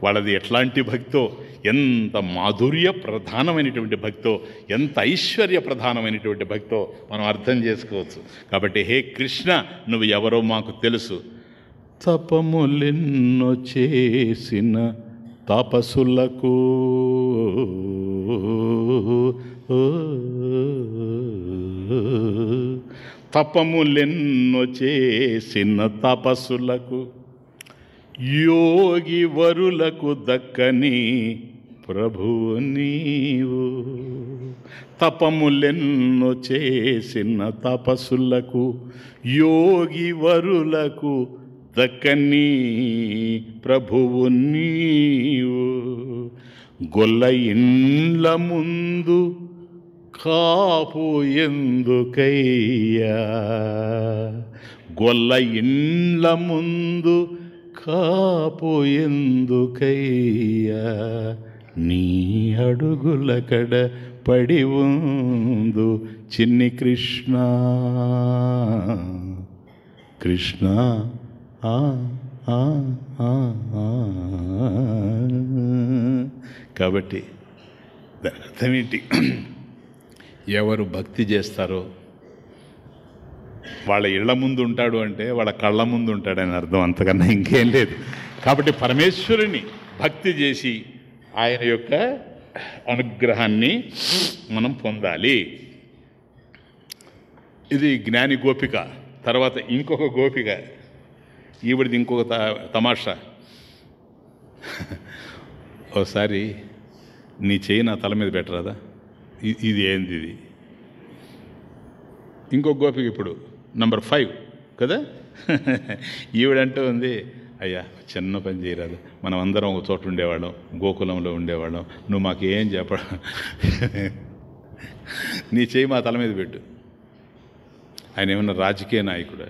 వాళ్ళది ఎట్లాంటి భక్తో? ఎంత మాధుర్య ప్రధానమైనటువంటి భక్తో? ఎంత ఐశ్వర్య ప్రధానమైనటువంటి భక్తో? మనం అర్థం చేసుకోవచ్చు. కాబట్టి హే కృష్ణ నువ్వు ఎవరో మాకు తెలుసు. తపములెన్నో చేసిన తపసులకు తపములెన్నో చేసిన తపస్సులకు యోగి వరులకు దక్కని ప్రభువు నీవు. తపములెన్నో చేసిన తపస్సులకు యోగి వరులకు దక్కని ప్రభువు నీవు. గొల్ల ఇండ్ల ముందు కాపు ఎందుకయ్యా? గొల్ల ఇండ్ల ముందు కాపు ఎందుకయ్యా? నీ అడుగుల కడ పడి ఉందు చిన్ని కృష్ణ. కృష్ణ ఆ, కాబట్టి దాని అర్థం ఏంటి? ఎవరు భక్తి చేస్తారో వాళ్ళ ఇళ్ళ ముందు ఉంటాడు అంటే వాళ్ళ కళ్ళ ముందు ఉంటాడని అర్థం అంతకన్నా ఇంకేం లేదు. కాబట్టి పరమేశ్వరుని భక్తి చేసి ఆయన యొక్క అనుగ్రహాన్ని మనం పొందాలి. ఇది జ్ఞాని గోపిక తర్వాత ఇంకొక గోపిక ఈవిడిది ఇంకొక త- తమాషా. ఒకసారి నీ చేయి నా తల మీద పెట్టరాదా? ఇది ఏంది ఇది? ఇంకో గోపిక ఇప్పుడు నంబర్ ఫైవ్ కదా? ఈవిడంటూ ఉంది అయ్యా చిన్న పని చేయరాదు. మనం అందరం ఒక చోట ఉండేవాళ్ళం గోకులంలో ఉండేవాళ్ళం. నువ్వు మాకు ఏం చెప్ప నీ చేయి మా తల మీద పెట్టు. ఆయన ఏమన్నా రాజకీయ నాయకుడు?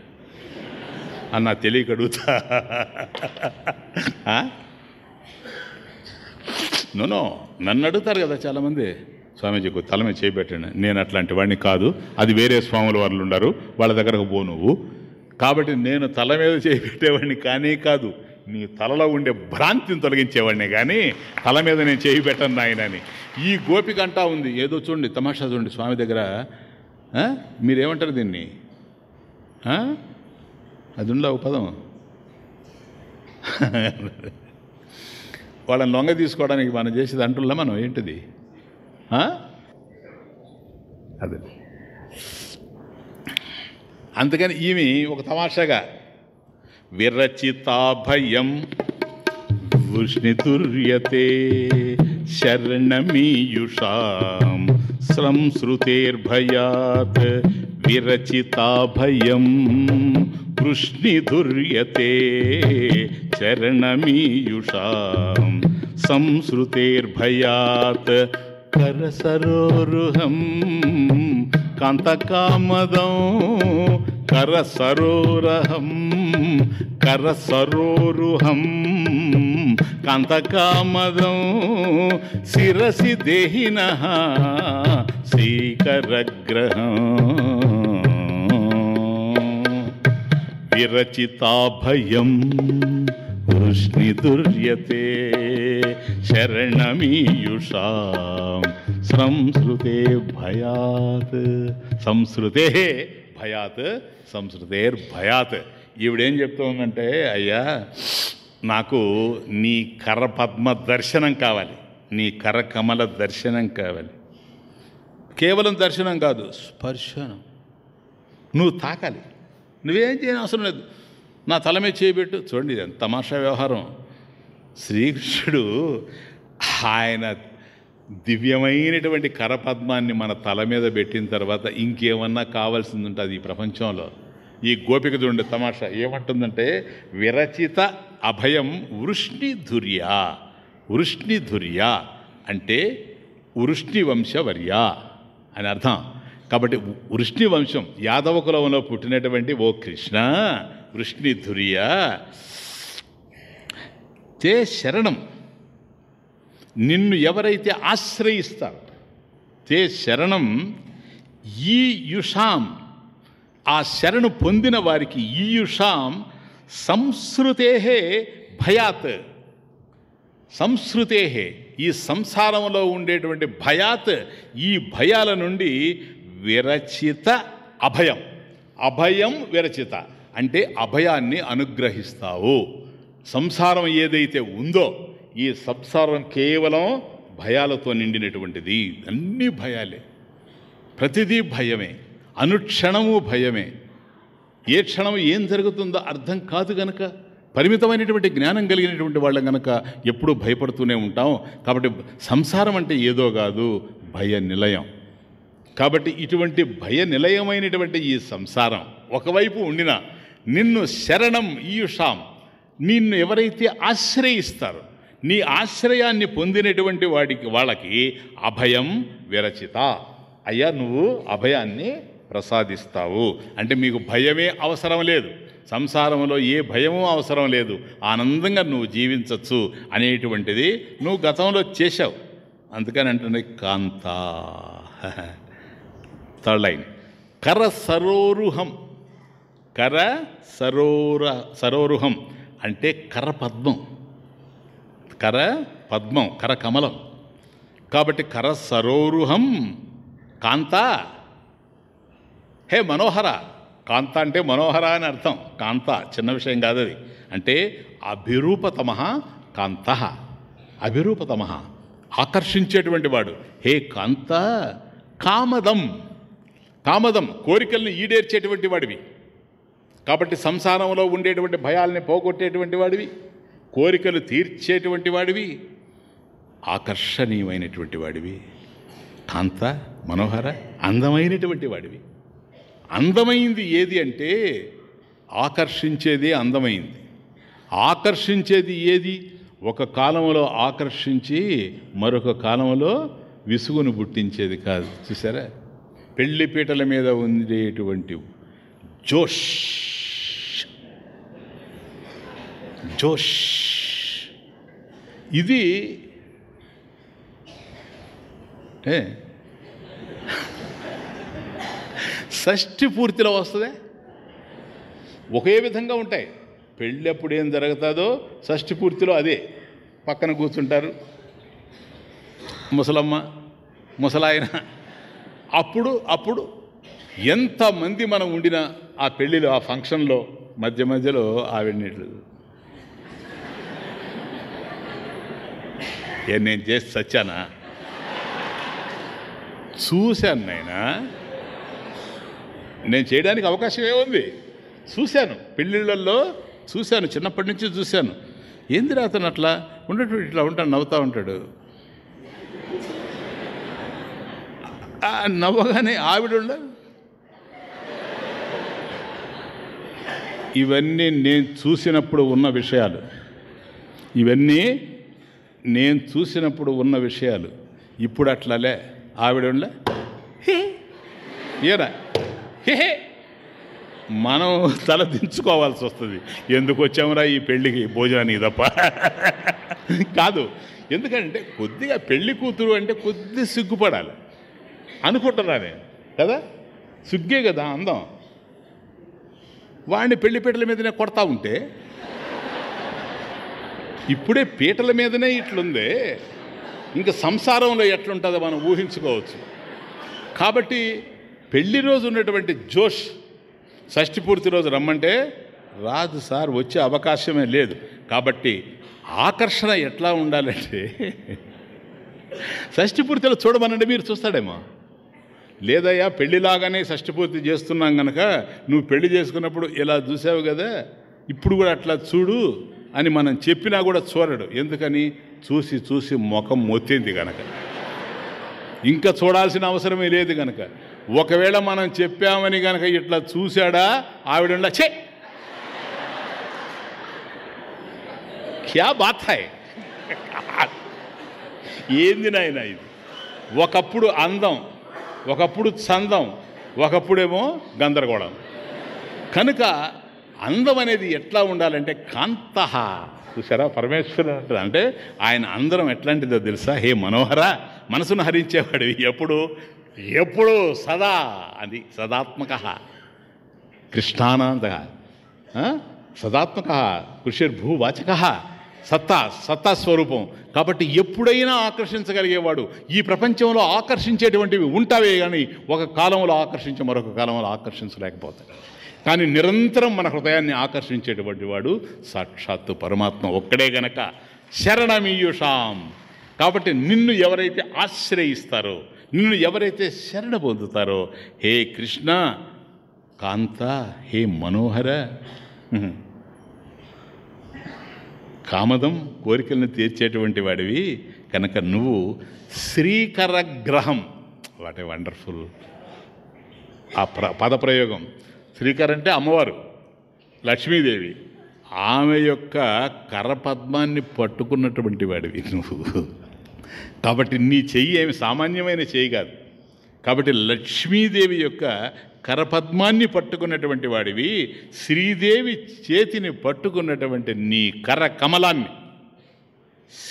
అన్న తెలియక అడుగుతా. ఆ? నన్ను అడుగుతారు కదా చాలామంది. స్వామీజీకి తల మీద నేను అట్లాంటి వాడిని కాదు. అది వేరే స్వాముల వాళ్ళు ఉన్నారు. వాళ్ళ దగ్గరకు పో నువ్వు. కాబట్టి నేను తల మీద చేయబెట్టేవాడిని కానీ కాదు. నీ తలలో ఉండే భ్రాంతిని తొలగించేవాడిని కానీ తల మీద నేను చేయి పెట్టను నాయనని. ఈ గోపిక అంటా ఉంది. ఏదో చూడండి తమాషా చూడండి స్వామి దగ్గర. మీరేమంటారు దీన్ని? అది ఉండవు పదం. వాళ్ళని లొంగ తీసుకోవడానికి మనం చేసేది అంటుల్లా మనం? ఏంటిది? అదే. అందుకని ఈమె ఒక తమాషాగా విరచితాభయం వృష్ణితుర్యతే శరణమీయుషాం సంశ్రుతేర్భయాత్ విరచితాభయం వృష్ణిధుర్యతే చరణమీయుషాం సంశ్రుతేర్భయాత్ कर सरोरुहम कान्तकामदं कर सरोरहं कर सरोरुहं कान्तकामदं शिरसि देहि नः विरचिताभयम् విరచితాభయం వృష్ణిదుర్యతే శరణమీయుషాం. సంస్కృతే భయాత్. సంస్కృతే భయాత్. సంస్కృతేర్భయాత్ ఈవిడేం చెప్తూ ఉందంటే అయ్యా నాకు నీ కరపద్మ దర్శనం కావాలి. నీ కరకమల దర్శనం కావాలి. కేవలం దర్శనం కాదు స్పర్శనం. నువ్వు తాకాలి. నువ్వేం చేయని అవసరం లేదు. నా తల మీద చేయబెట్టు చూడండి ఇది తమాషా వ్యవహారం. శ్రీకృష్ణుడు ఆయన దివ్యమైనటువంటి కరపద్మాన్ని మన తల మీద పెట్టిన తర్వాత ఇంకేమన్నా కావాల్సింది ఉంటుంది ఈ ప్రపంచంలో. ఈ గోపిక చూడండి తమాషా ఏమంటుందంటే విరచిత అభయం వృష్ణిధుర్య వృష్ణిధుర్య అంటే వృష్ణివంశవర్య అని అర్థం. కాబట్టి వృష్ణి వంశం యాదవ కులంలో పుట్టినటువంటి ఓ కృష్ణ వృష్ణిధుర్య. తే శరణం. నిన్ను ఎవరైతే ఆశ్రయిస్తారు తే శరణం ఈ యుషాం. ఆ శరణు పొందిన వారికి ఈ యుషాం సంస్కృతే భయాత్. సంస్కృతే ఈ సంసారంలో ఉండేటువంటి భయాత్ ఈ భయాల నుండి విరచిత అభయం. అభయం విరచిత. అంటే అభయాన్ని అనుగ్రహిస్తావు. సంసారం ఏదైతే ఉందో ఈ సంసారం కేవలం భయాలతో నిండినటువంటిది. అన్ని భయాలే. ప్రతిదీ భయమే. అనుక్షణము భయమే. ఏ క్షణం ఏం జరుగుతుందో అర్థం కాదు గనక పరిమితమైనటువంటి జ్ఞానం కలిగినటువంటి వాళ్ళం గనక ఎప్పుడూ భయపడుతూనే ఉంటాం. కాబట్టి సంసారం అంటే ఏదో కాదు భయ నిలయం కాబట్టి ఇటువంటి భయ నిలయమైనటువంటి ఈ సంసారం ఒకవైపు ఉండిన నిన్ను శరణం ఈయుషాం. నిన్ను ఎవరైతే ఆశ్రయిస్తారు నీ ఆశ్రయాన్ని పొందినటువంటి వాడికి వాళ్ళకి అభయం విరచిత. అయ్యా నువ్వు అభయాన్ని ప్రసాదిస్తావు. అంటే మీకు భయమే అవసరం లేదు. సంసారంలో ఏ భయము అవసరం లేదు. ఆనందంగా నువ్వు జీవించవచ్చు అనేటువంటిది నువ్వు గతంలో చేశావు. అందుకని అంటుంది కాంత. Third line. కర సరోరుహం కర సరోర సరోరుహం అంటే కర పద్మం. కర పద్మం కర కమలం. కాబట్టి కర సరోరుహం కాంత. హే మనోహర కాంత అంటే మనోహర అని అర్థం. కాంత చిన్న విషయం కాదు అది. అంటే అభిరూపతమ కాంత. అభిరూపతమ ఆకర్షించేటువంటి వాడు. హే కాంత కామదం. కామదం కోరికల్ని ఈడేర్చేటువంటి వాడివి. కాబట్టి సంసారంలో ఉండేటువంటి భయాల్ని పోగొట్టేటువంటి వాడివి కోరికలు తీర్చేటువంటి వాడివి ఆకర్షణీయమైనటువంటి వాడివి కాంత మనోహర అందమైనటువంటి వాడివి. అందమైంది ఏది అంటే ఆకర్షించేది అందమైంది. ఆకర్షించేది ఏది? ఒక కాలంలో ఆకర్షించి మరొక కాలంలో విసుగును పుట్టించేది కాదు. చూసారా? పెళ్ళి పీటల మీద ఉండేటువంటి జోష్. జోష్. ఇది ఏ? షష్ఠి పూర్తిలో వస్తుంది. ఒకే విధంగా ఉంటాయి. పెళ్ళి అప్పుడు ఏం జరుగుతుందో షష్ఠి పూర్తిలో అదే. పక్కన కూర్చుంటారు. ముసలమ్మ ముసలాయన. అప్పుడు అప్పుడు ఎంతమంది మనం ఉండిన ఆ పెళ్ళిలో ఆ ఫంక్షన్లో మధ్య మధ్యలో ఆవిడ ఏ నేను చేసి చచ్చానా చూశాను నాయనా. నేను చేయడానికి అవకాశం ఏముంది? చూశాను. పెళ్ళిళ్ళల్లో చూశాను. చిన్నప్పటి నుంచి చూశాను. ఏంది అతను అట్లా? ఉండేటు ఇట్లా ఉంటాడు నవ్వుతూ ఉంటాడు. నవ్వగానే ఆవిడ ఇవన్నీ నేను చూసినప్పుడు ఉన్న విషయాలు. ఇవన్నీ నేను చూసినప్పుడు ఉన్న విషయాలు. ఇప్పుడు అట్లలే. ఆవిడ ఉండలే ఏరా? హే మనం తల దించుకోవాల్సి వస్తుంది. ఎందుకు వచ్చామురా ఈ పెళ్ళికి? భోజనానికి తప్ప. కాదు. ఎందుకంటే కొద్దిగా పెళ్ళి కూతురు అంటే కొద్ది సిగ్గుపడాలి. అనుకుంటున్నా నేను కదా? సిగ్గే కదా అందం. వాడిని పెళ్ళి పీటల మీదనే కొడతా ఉంటే? ఇప్పుడే పీటల మీదనే ఇట్లుందే. ఇంకా సంసారంలో ఎట్లుంటుందో మనం ఊహించుకోవచ్చు. కాబట్టి పెళ్ళి రోజు ఉన్నటువంటి జోష్ షష్ఠి పూర్తి రోజు రమ్మంటే రాదు సార్ వచ్చే అవకాశమే లేదు. కాబట్టి ఆకర్షణ ఎట్లా ఉండాలంటే షష్ఠి పూర్తిలో చూడమనండి మీరు చూస్తాడేమో. లేదయ్యా పెళ్ళిలాగానే షష్టిపూర్తి చేస్తున్నాం గనక నువ్వు పెళ్ళి చేసుకున్నప్పుడు ఇలా చూసావు కదా ఇప్పుడు కూడా అట్లా చూడు అని మనం చెప్పినా కూడా చూడడు. ఎందుకని? చూసి చూసి ముఖం మొత్తింది గనక. ఇంకా చూడాల్సిన అవసరమే లేదు గనక. ఒకవేళ మనం చెప్పామని గనక ఇట్లా చూశాడా ఆవిడ చే క్యా బాత్ ఏంది నాయన ఇది? ఒకప్పుడు అందం. ఒకప్పుడు చందం ఒకప్పుడేమో గందరగోళం. కనుక అందం అనేది ఎట్లా ఉండాలంటే కాంత. చూసారా పరమేశ్వరు అంటే ఆయన అందరం ఎట్లాంటిదో తెలుసా? హే మనోహర మనసును హరించేవాడు ఎప్పుడు? ఎప్పుడు సదా అది సదాత్మక. కృష్ణానంద. సదాత్మక. కృషిర్భూవాచక. సత్తా సత్తా స్వరూపం. కాబట్టి ఎప్పుడైనా ఆకర్షించగలిగేవాడు. ఈ ప్రపంచంలో ఆకర్షించేటువంటివి ఉంటావే కానీ ఒక కాలంలో ఆకర్షించి మరొక కాలంలో ఆకర్షించలేకపోతాడు కానీ నిరంతరం మన హృదయాన్ని ఆకర్షించేటువంటి వాడు సాక్షాత్తు పరమాత్మ ఒక్కడే గనక. శరణమీయుషాం. కాబట్టి నిన్ను ఎవరైతే ఆశ్రయిస్తారో నిన్ను ఎవరైతే శరణ పొందుతారో హే కృష్ణ కాంత హే మనోహర కామదం కోరికలను తీర్చేటువంటి వాడివి. కనుక నువ్వు శ్రీకర గ్రహం వాట్ ఏ వండర్ఫుల్. ఆ ప్ర పదప్రయోగం. శ్రీకర్ అంటే అమ్మవారు లక్ష్మీదేవి. ఆమె యొక్క కరపద్మాన్ని పట్టుకున్నటువంటి వాడివి నువ్వు. కాబట్టి నీ చెయ్యి ఏమి సామాన్యమైన చెయ్యి కాదు. కాబట్టి లక్ష్మీదేవి యొక్క కరపద్మాన్ని పట్టుకున్నటువంటి వాడివి శ్రీదేవి చేతిని పట్టుకున్నటువంటి నీ కర కమలాన్ని.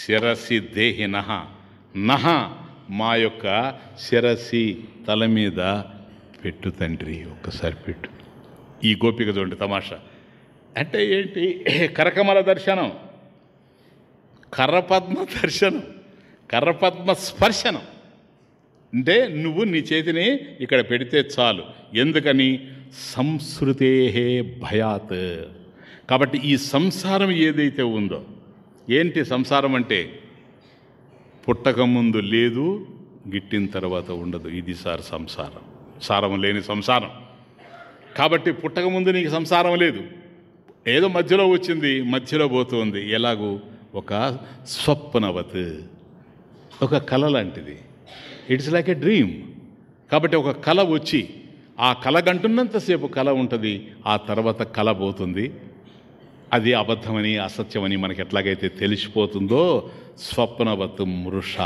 శిరసి దేహి నహ. నహ మా యొక్క శిరసి తల మీద పెట్టు తండ్రి ఒక్కసారి పెట్టు. ఈ గోపిక చూడండి తమాషా. అంటే ఏంటి? కరకమల దర్శనం. కర్రపద్మ దర్శనం. కర్రపద్మ స్పర్శనం. అంటే నువ్వు నీ చేతిని ఇక్కడ పెడితే చాలు. ఎందుకని? సంస్కృతే భయాత్. కాబట్టి ఈ సంసారం ఏదైతే ఉందో ఏంటి సంసారం అంటే? పుట్టకముందు లేదు గిట్టిన తర్వాత ఉండదు. ఇది సార్ సంసారం. సారం లేని సంసారం. కాబట్టి పుట్టకముందు నీకు సంసారం లేదు. ఏదో మధ్యలో వచ్చింది మధ్యలో పోతుంది. ఎలాగూ? ఒక స్వప్నవత్. ఒక కళ లాంటిది. ఇట్స్ లైక్ ఎ డ్రీమ్ కాబట్టి ఒక కళ వచ్చి ఆ కళ గంటున్నంతసేపు కళ ఉంటుంది ఆ తర్వాత కళ పోతుంది. అది అబద్ధమని అసత్యమని మనకి ఎట్లాగైతే తెలిసిపోతుందో స్వప్నవత్ మృష.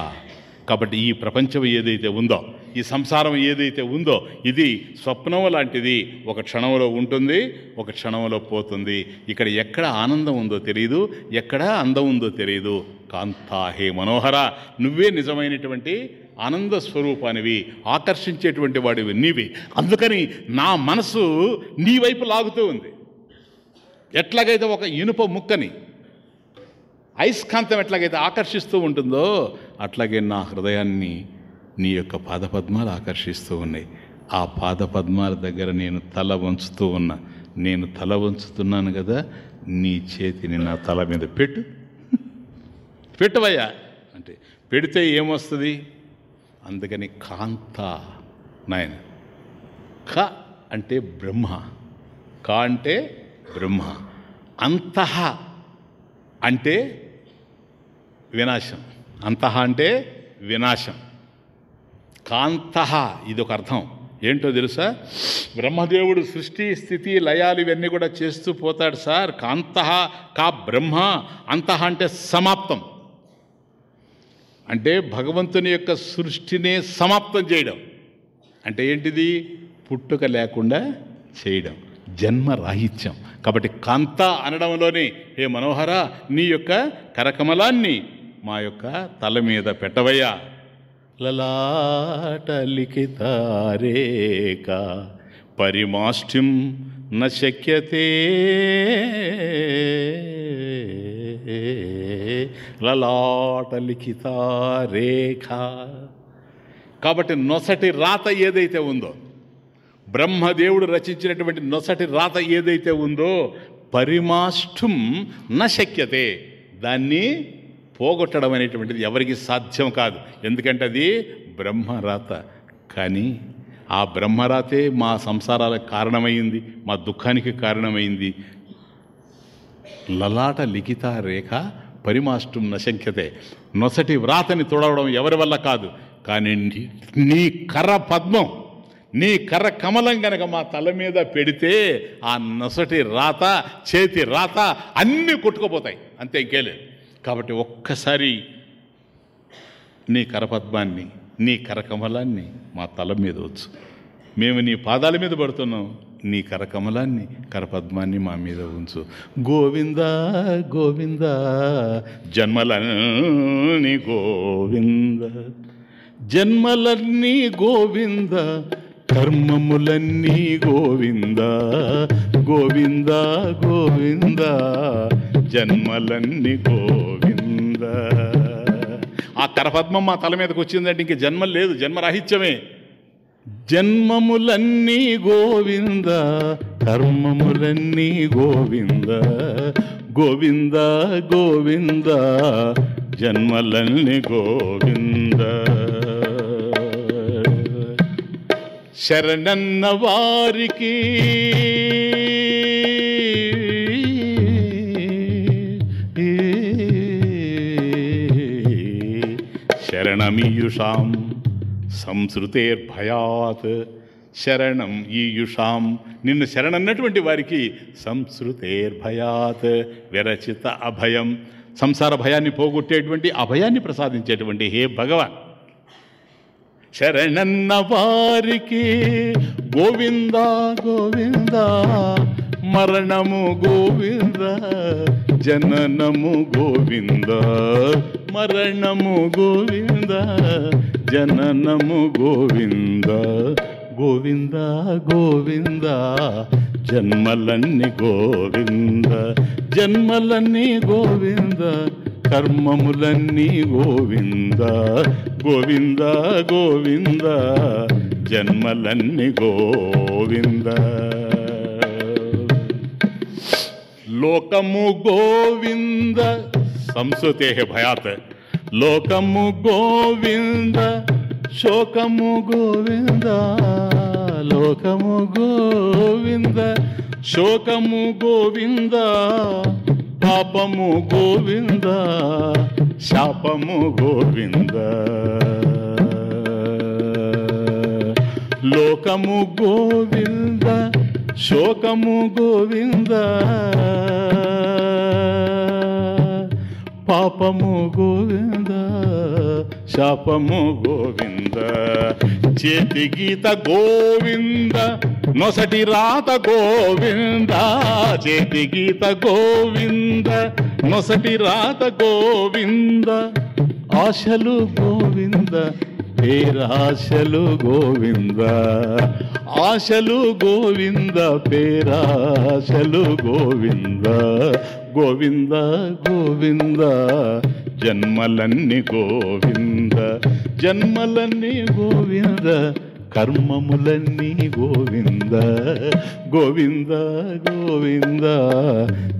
కాబట్టి ఈ ప్రపంచం ఏదైతే ఉందో ఈ సంసారం ఏదైతే ఉందో ఇది స్వప్నం లాంటిది. ఒక క్షణంలో ఉంటుంది ఒక క్షణంలో పోతుంది. ఇక్కడ ఎక్కడ ఆనందం ఉందో తెలియదు ఎక్కడ అందం ఉందో తెలియదు కాంతా హే మనోహర నువ్వే నిజమైనటువంటి ఆనంద స్వరూపానివి ఆకర్షించేటువంటి వాడివి నీవి. అందుకని నా మనసు నీ వైపు లాగుతూ ఉంది. ఎట్లాగైతే ఒక ఇనుప ముక్కని అయస్కాంతం ఎట్లాగైతే ఆకర్షిస్తూ ఉంటుందో అట్లాగే నా హృదయాన్ని నీ యొక్క పాదపద్మాలు ఆకర్షిస్తూ ఉన్నాయి. ఆ పాదపద్మాల దగ్గర నేను తల వంచుతూ ఉన్నా. నేను తల వంచుతున్నాను కదా నీ చేతిని నా తల మీద పెట్టు. పెట్టవయ్యా. అంటే పెడితే ఏమొస్తుంది? అందుకని కాంత నాయన. క అంటే బ్రహ్మ క అంటే బ్రహ్మ. అంతః అంటే వినాశం. అంతః అంటే వినాశం. కాంతః ఇది ఒక అర్థం. ఏంటో తెలుసా? బ్రహ్మదేవుడు సృష్టి స్థితి లయాలు ఇవన్నీ కూడా చేస్తూ పోతాడు సార్. కాంతః కా బ్రహ్మ అంతః అంటే సమాప్తం. అంటే భగవంతుని యొక్క సృష్టినే సమాప్తం చేయడం. అంటే ఏంటిది? పుట్టుక లేకుండా చేయడం. జన్మ రాహిత్యం. కాబట్టి కాంత అనడంలోనే హే మనోహర నీ యొక్క కరకమలాన్ని మా యొక్క తల మీద పెట్టవయ్యా. లలాట లిఖిత రేఖ పరిమాష్టిం నశక్యతే శక్యతే లలాట లిఖిత రేఖ కాబట్టి నొసటి రాత ఏదైతే ఉందో బ్రహ్మదేవుడు రచించినటువంటి నొసటి రాత ఏదైతే ఉందో పరిమాష్టుం నశక్యతే దాన్ని పోగొట్టడం అనేటువంటిది ఎవరికి సాధ్యం కాదు. ఎందుకంటే అది బ్రహ్మరాత. కానీ ఆ బ్రహ్మరాతే మా సంసారాలకు కారణమైంది మా దుఃఖానికి కారణమైంది లలాట లిఖిత రేఖ పరిమాష్టం నశంక్యతే నొసటి వ్రాతని తొడవడం ఎవరి వల్ల కాదు? కానీ నీ- నీ కర్ర పద్మం నీ కర్ర కమలం గనక మా తల మీద పెడితే ఆ నొసటి రాత చేతి రాత అన్నీ కొట్టుకుపోతాయి. అంతే ఇంకేలేదు కాబట్టి ఒక్కసారి నీ కరపద్మాన్ని నీ కరకమలాన్ని మా తల మీద వచ్చు మేము నీ పాదాల మీద పడుతున్నాం. నీ కరకమలాన్ని కరపద్మాన్ని మా మీద ఉంచు. గోవింద గోవింద జన్మలన్నీ గోవింద. జన్మలన్నీ గోవింద కర్మములన్నీ గోవింద. గోవింద గోవింద జన్మలన్నీ గోవింద. ఆ కరపద్మం మా తల మీదకి వచ్చిందంటే ఇంక జన్మ లేదు జన్మరాహిత్యమే. జన్మములన్నీ గోవింద కర్మములన్నీ గోవింద గోవింద గోవింద జన్మలన్నీ గోవింద శరణన్న వారికి శరణమీయుషాం సంసృతేర్భయాత్ శరణం ఈయుషాం. నిన్ను శరణన్నటువంటి వారికి సంసృతేర్భయాత్ విరచిత అభయం. సంసార భయాన్ని పోగొట్టేటువంటి అభయాన్ని ప్రసాదించేటువంటి హే భగవాన్. శరణన్న వారికి గోవింద గోవింద మరణము గోవింద జననము గోవింద మరణము గోవింద జననము గోవింద. గోవింద గోవింద జన్మలన్నీ గోవింద జన్మలన్నీ గోవింద కర్మములన్నీ గోవింద. గోవింద గోవింద జన్మలన్నీ గోవింద. లోకము గోవింద సంస్కృతే భయాత్ లోకము గోవింద శోకము గోవింద లోకము గోవింద శోకము గోవింద పాపము గోవింద శాపము గోవింద లోకము గోవింద శోకము గోవింద. పాపము గోవింద. శాపము గోవింద. చేతి గీత గోవింద. నొసటి రాత గోవింద. చేతి గీత గోవింద. నొసటి రాత గోవింద. ఆశలు గోవింద. పేరాశలు గోవింద. ఆశలు గోవింద పేరాశలు గోవింద. గోవింద గోవింద జన్మలన్నీ గోవింద. జన్మలన్నీ గోవింద కర్మములన్నీ గోవింద. గోవింద గోవింద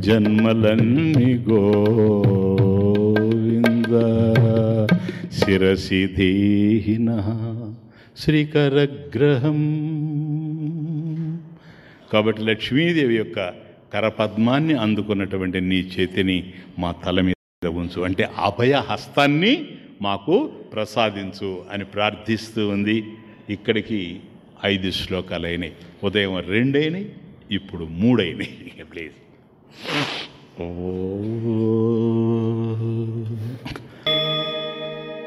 జన్మలన్నీ గోవింద. శిరసి దేహిన శ్రీకరగ్రహం. కాబట్టి లక్ష్మీదేవి యొక్క కరపద్మాన్ని అందుకున్నటువంటి నీ చేతిని మా తల మీద ఉంచు. అంటే అభయ హస్తాన్ని మాకు ప్రసాదించు అని ప్రార్థిస్తూ ఉంది. ఇక్కడికి ఐదు శ్లోకాలైనవి ఉదయం రెండైనాయి ఇప్పుడు మూడైనవి ప్లీజ్ ఓ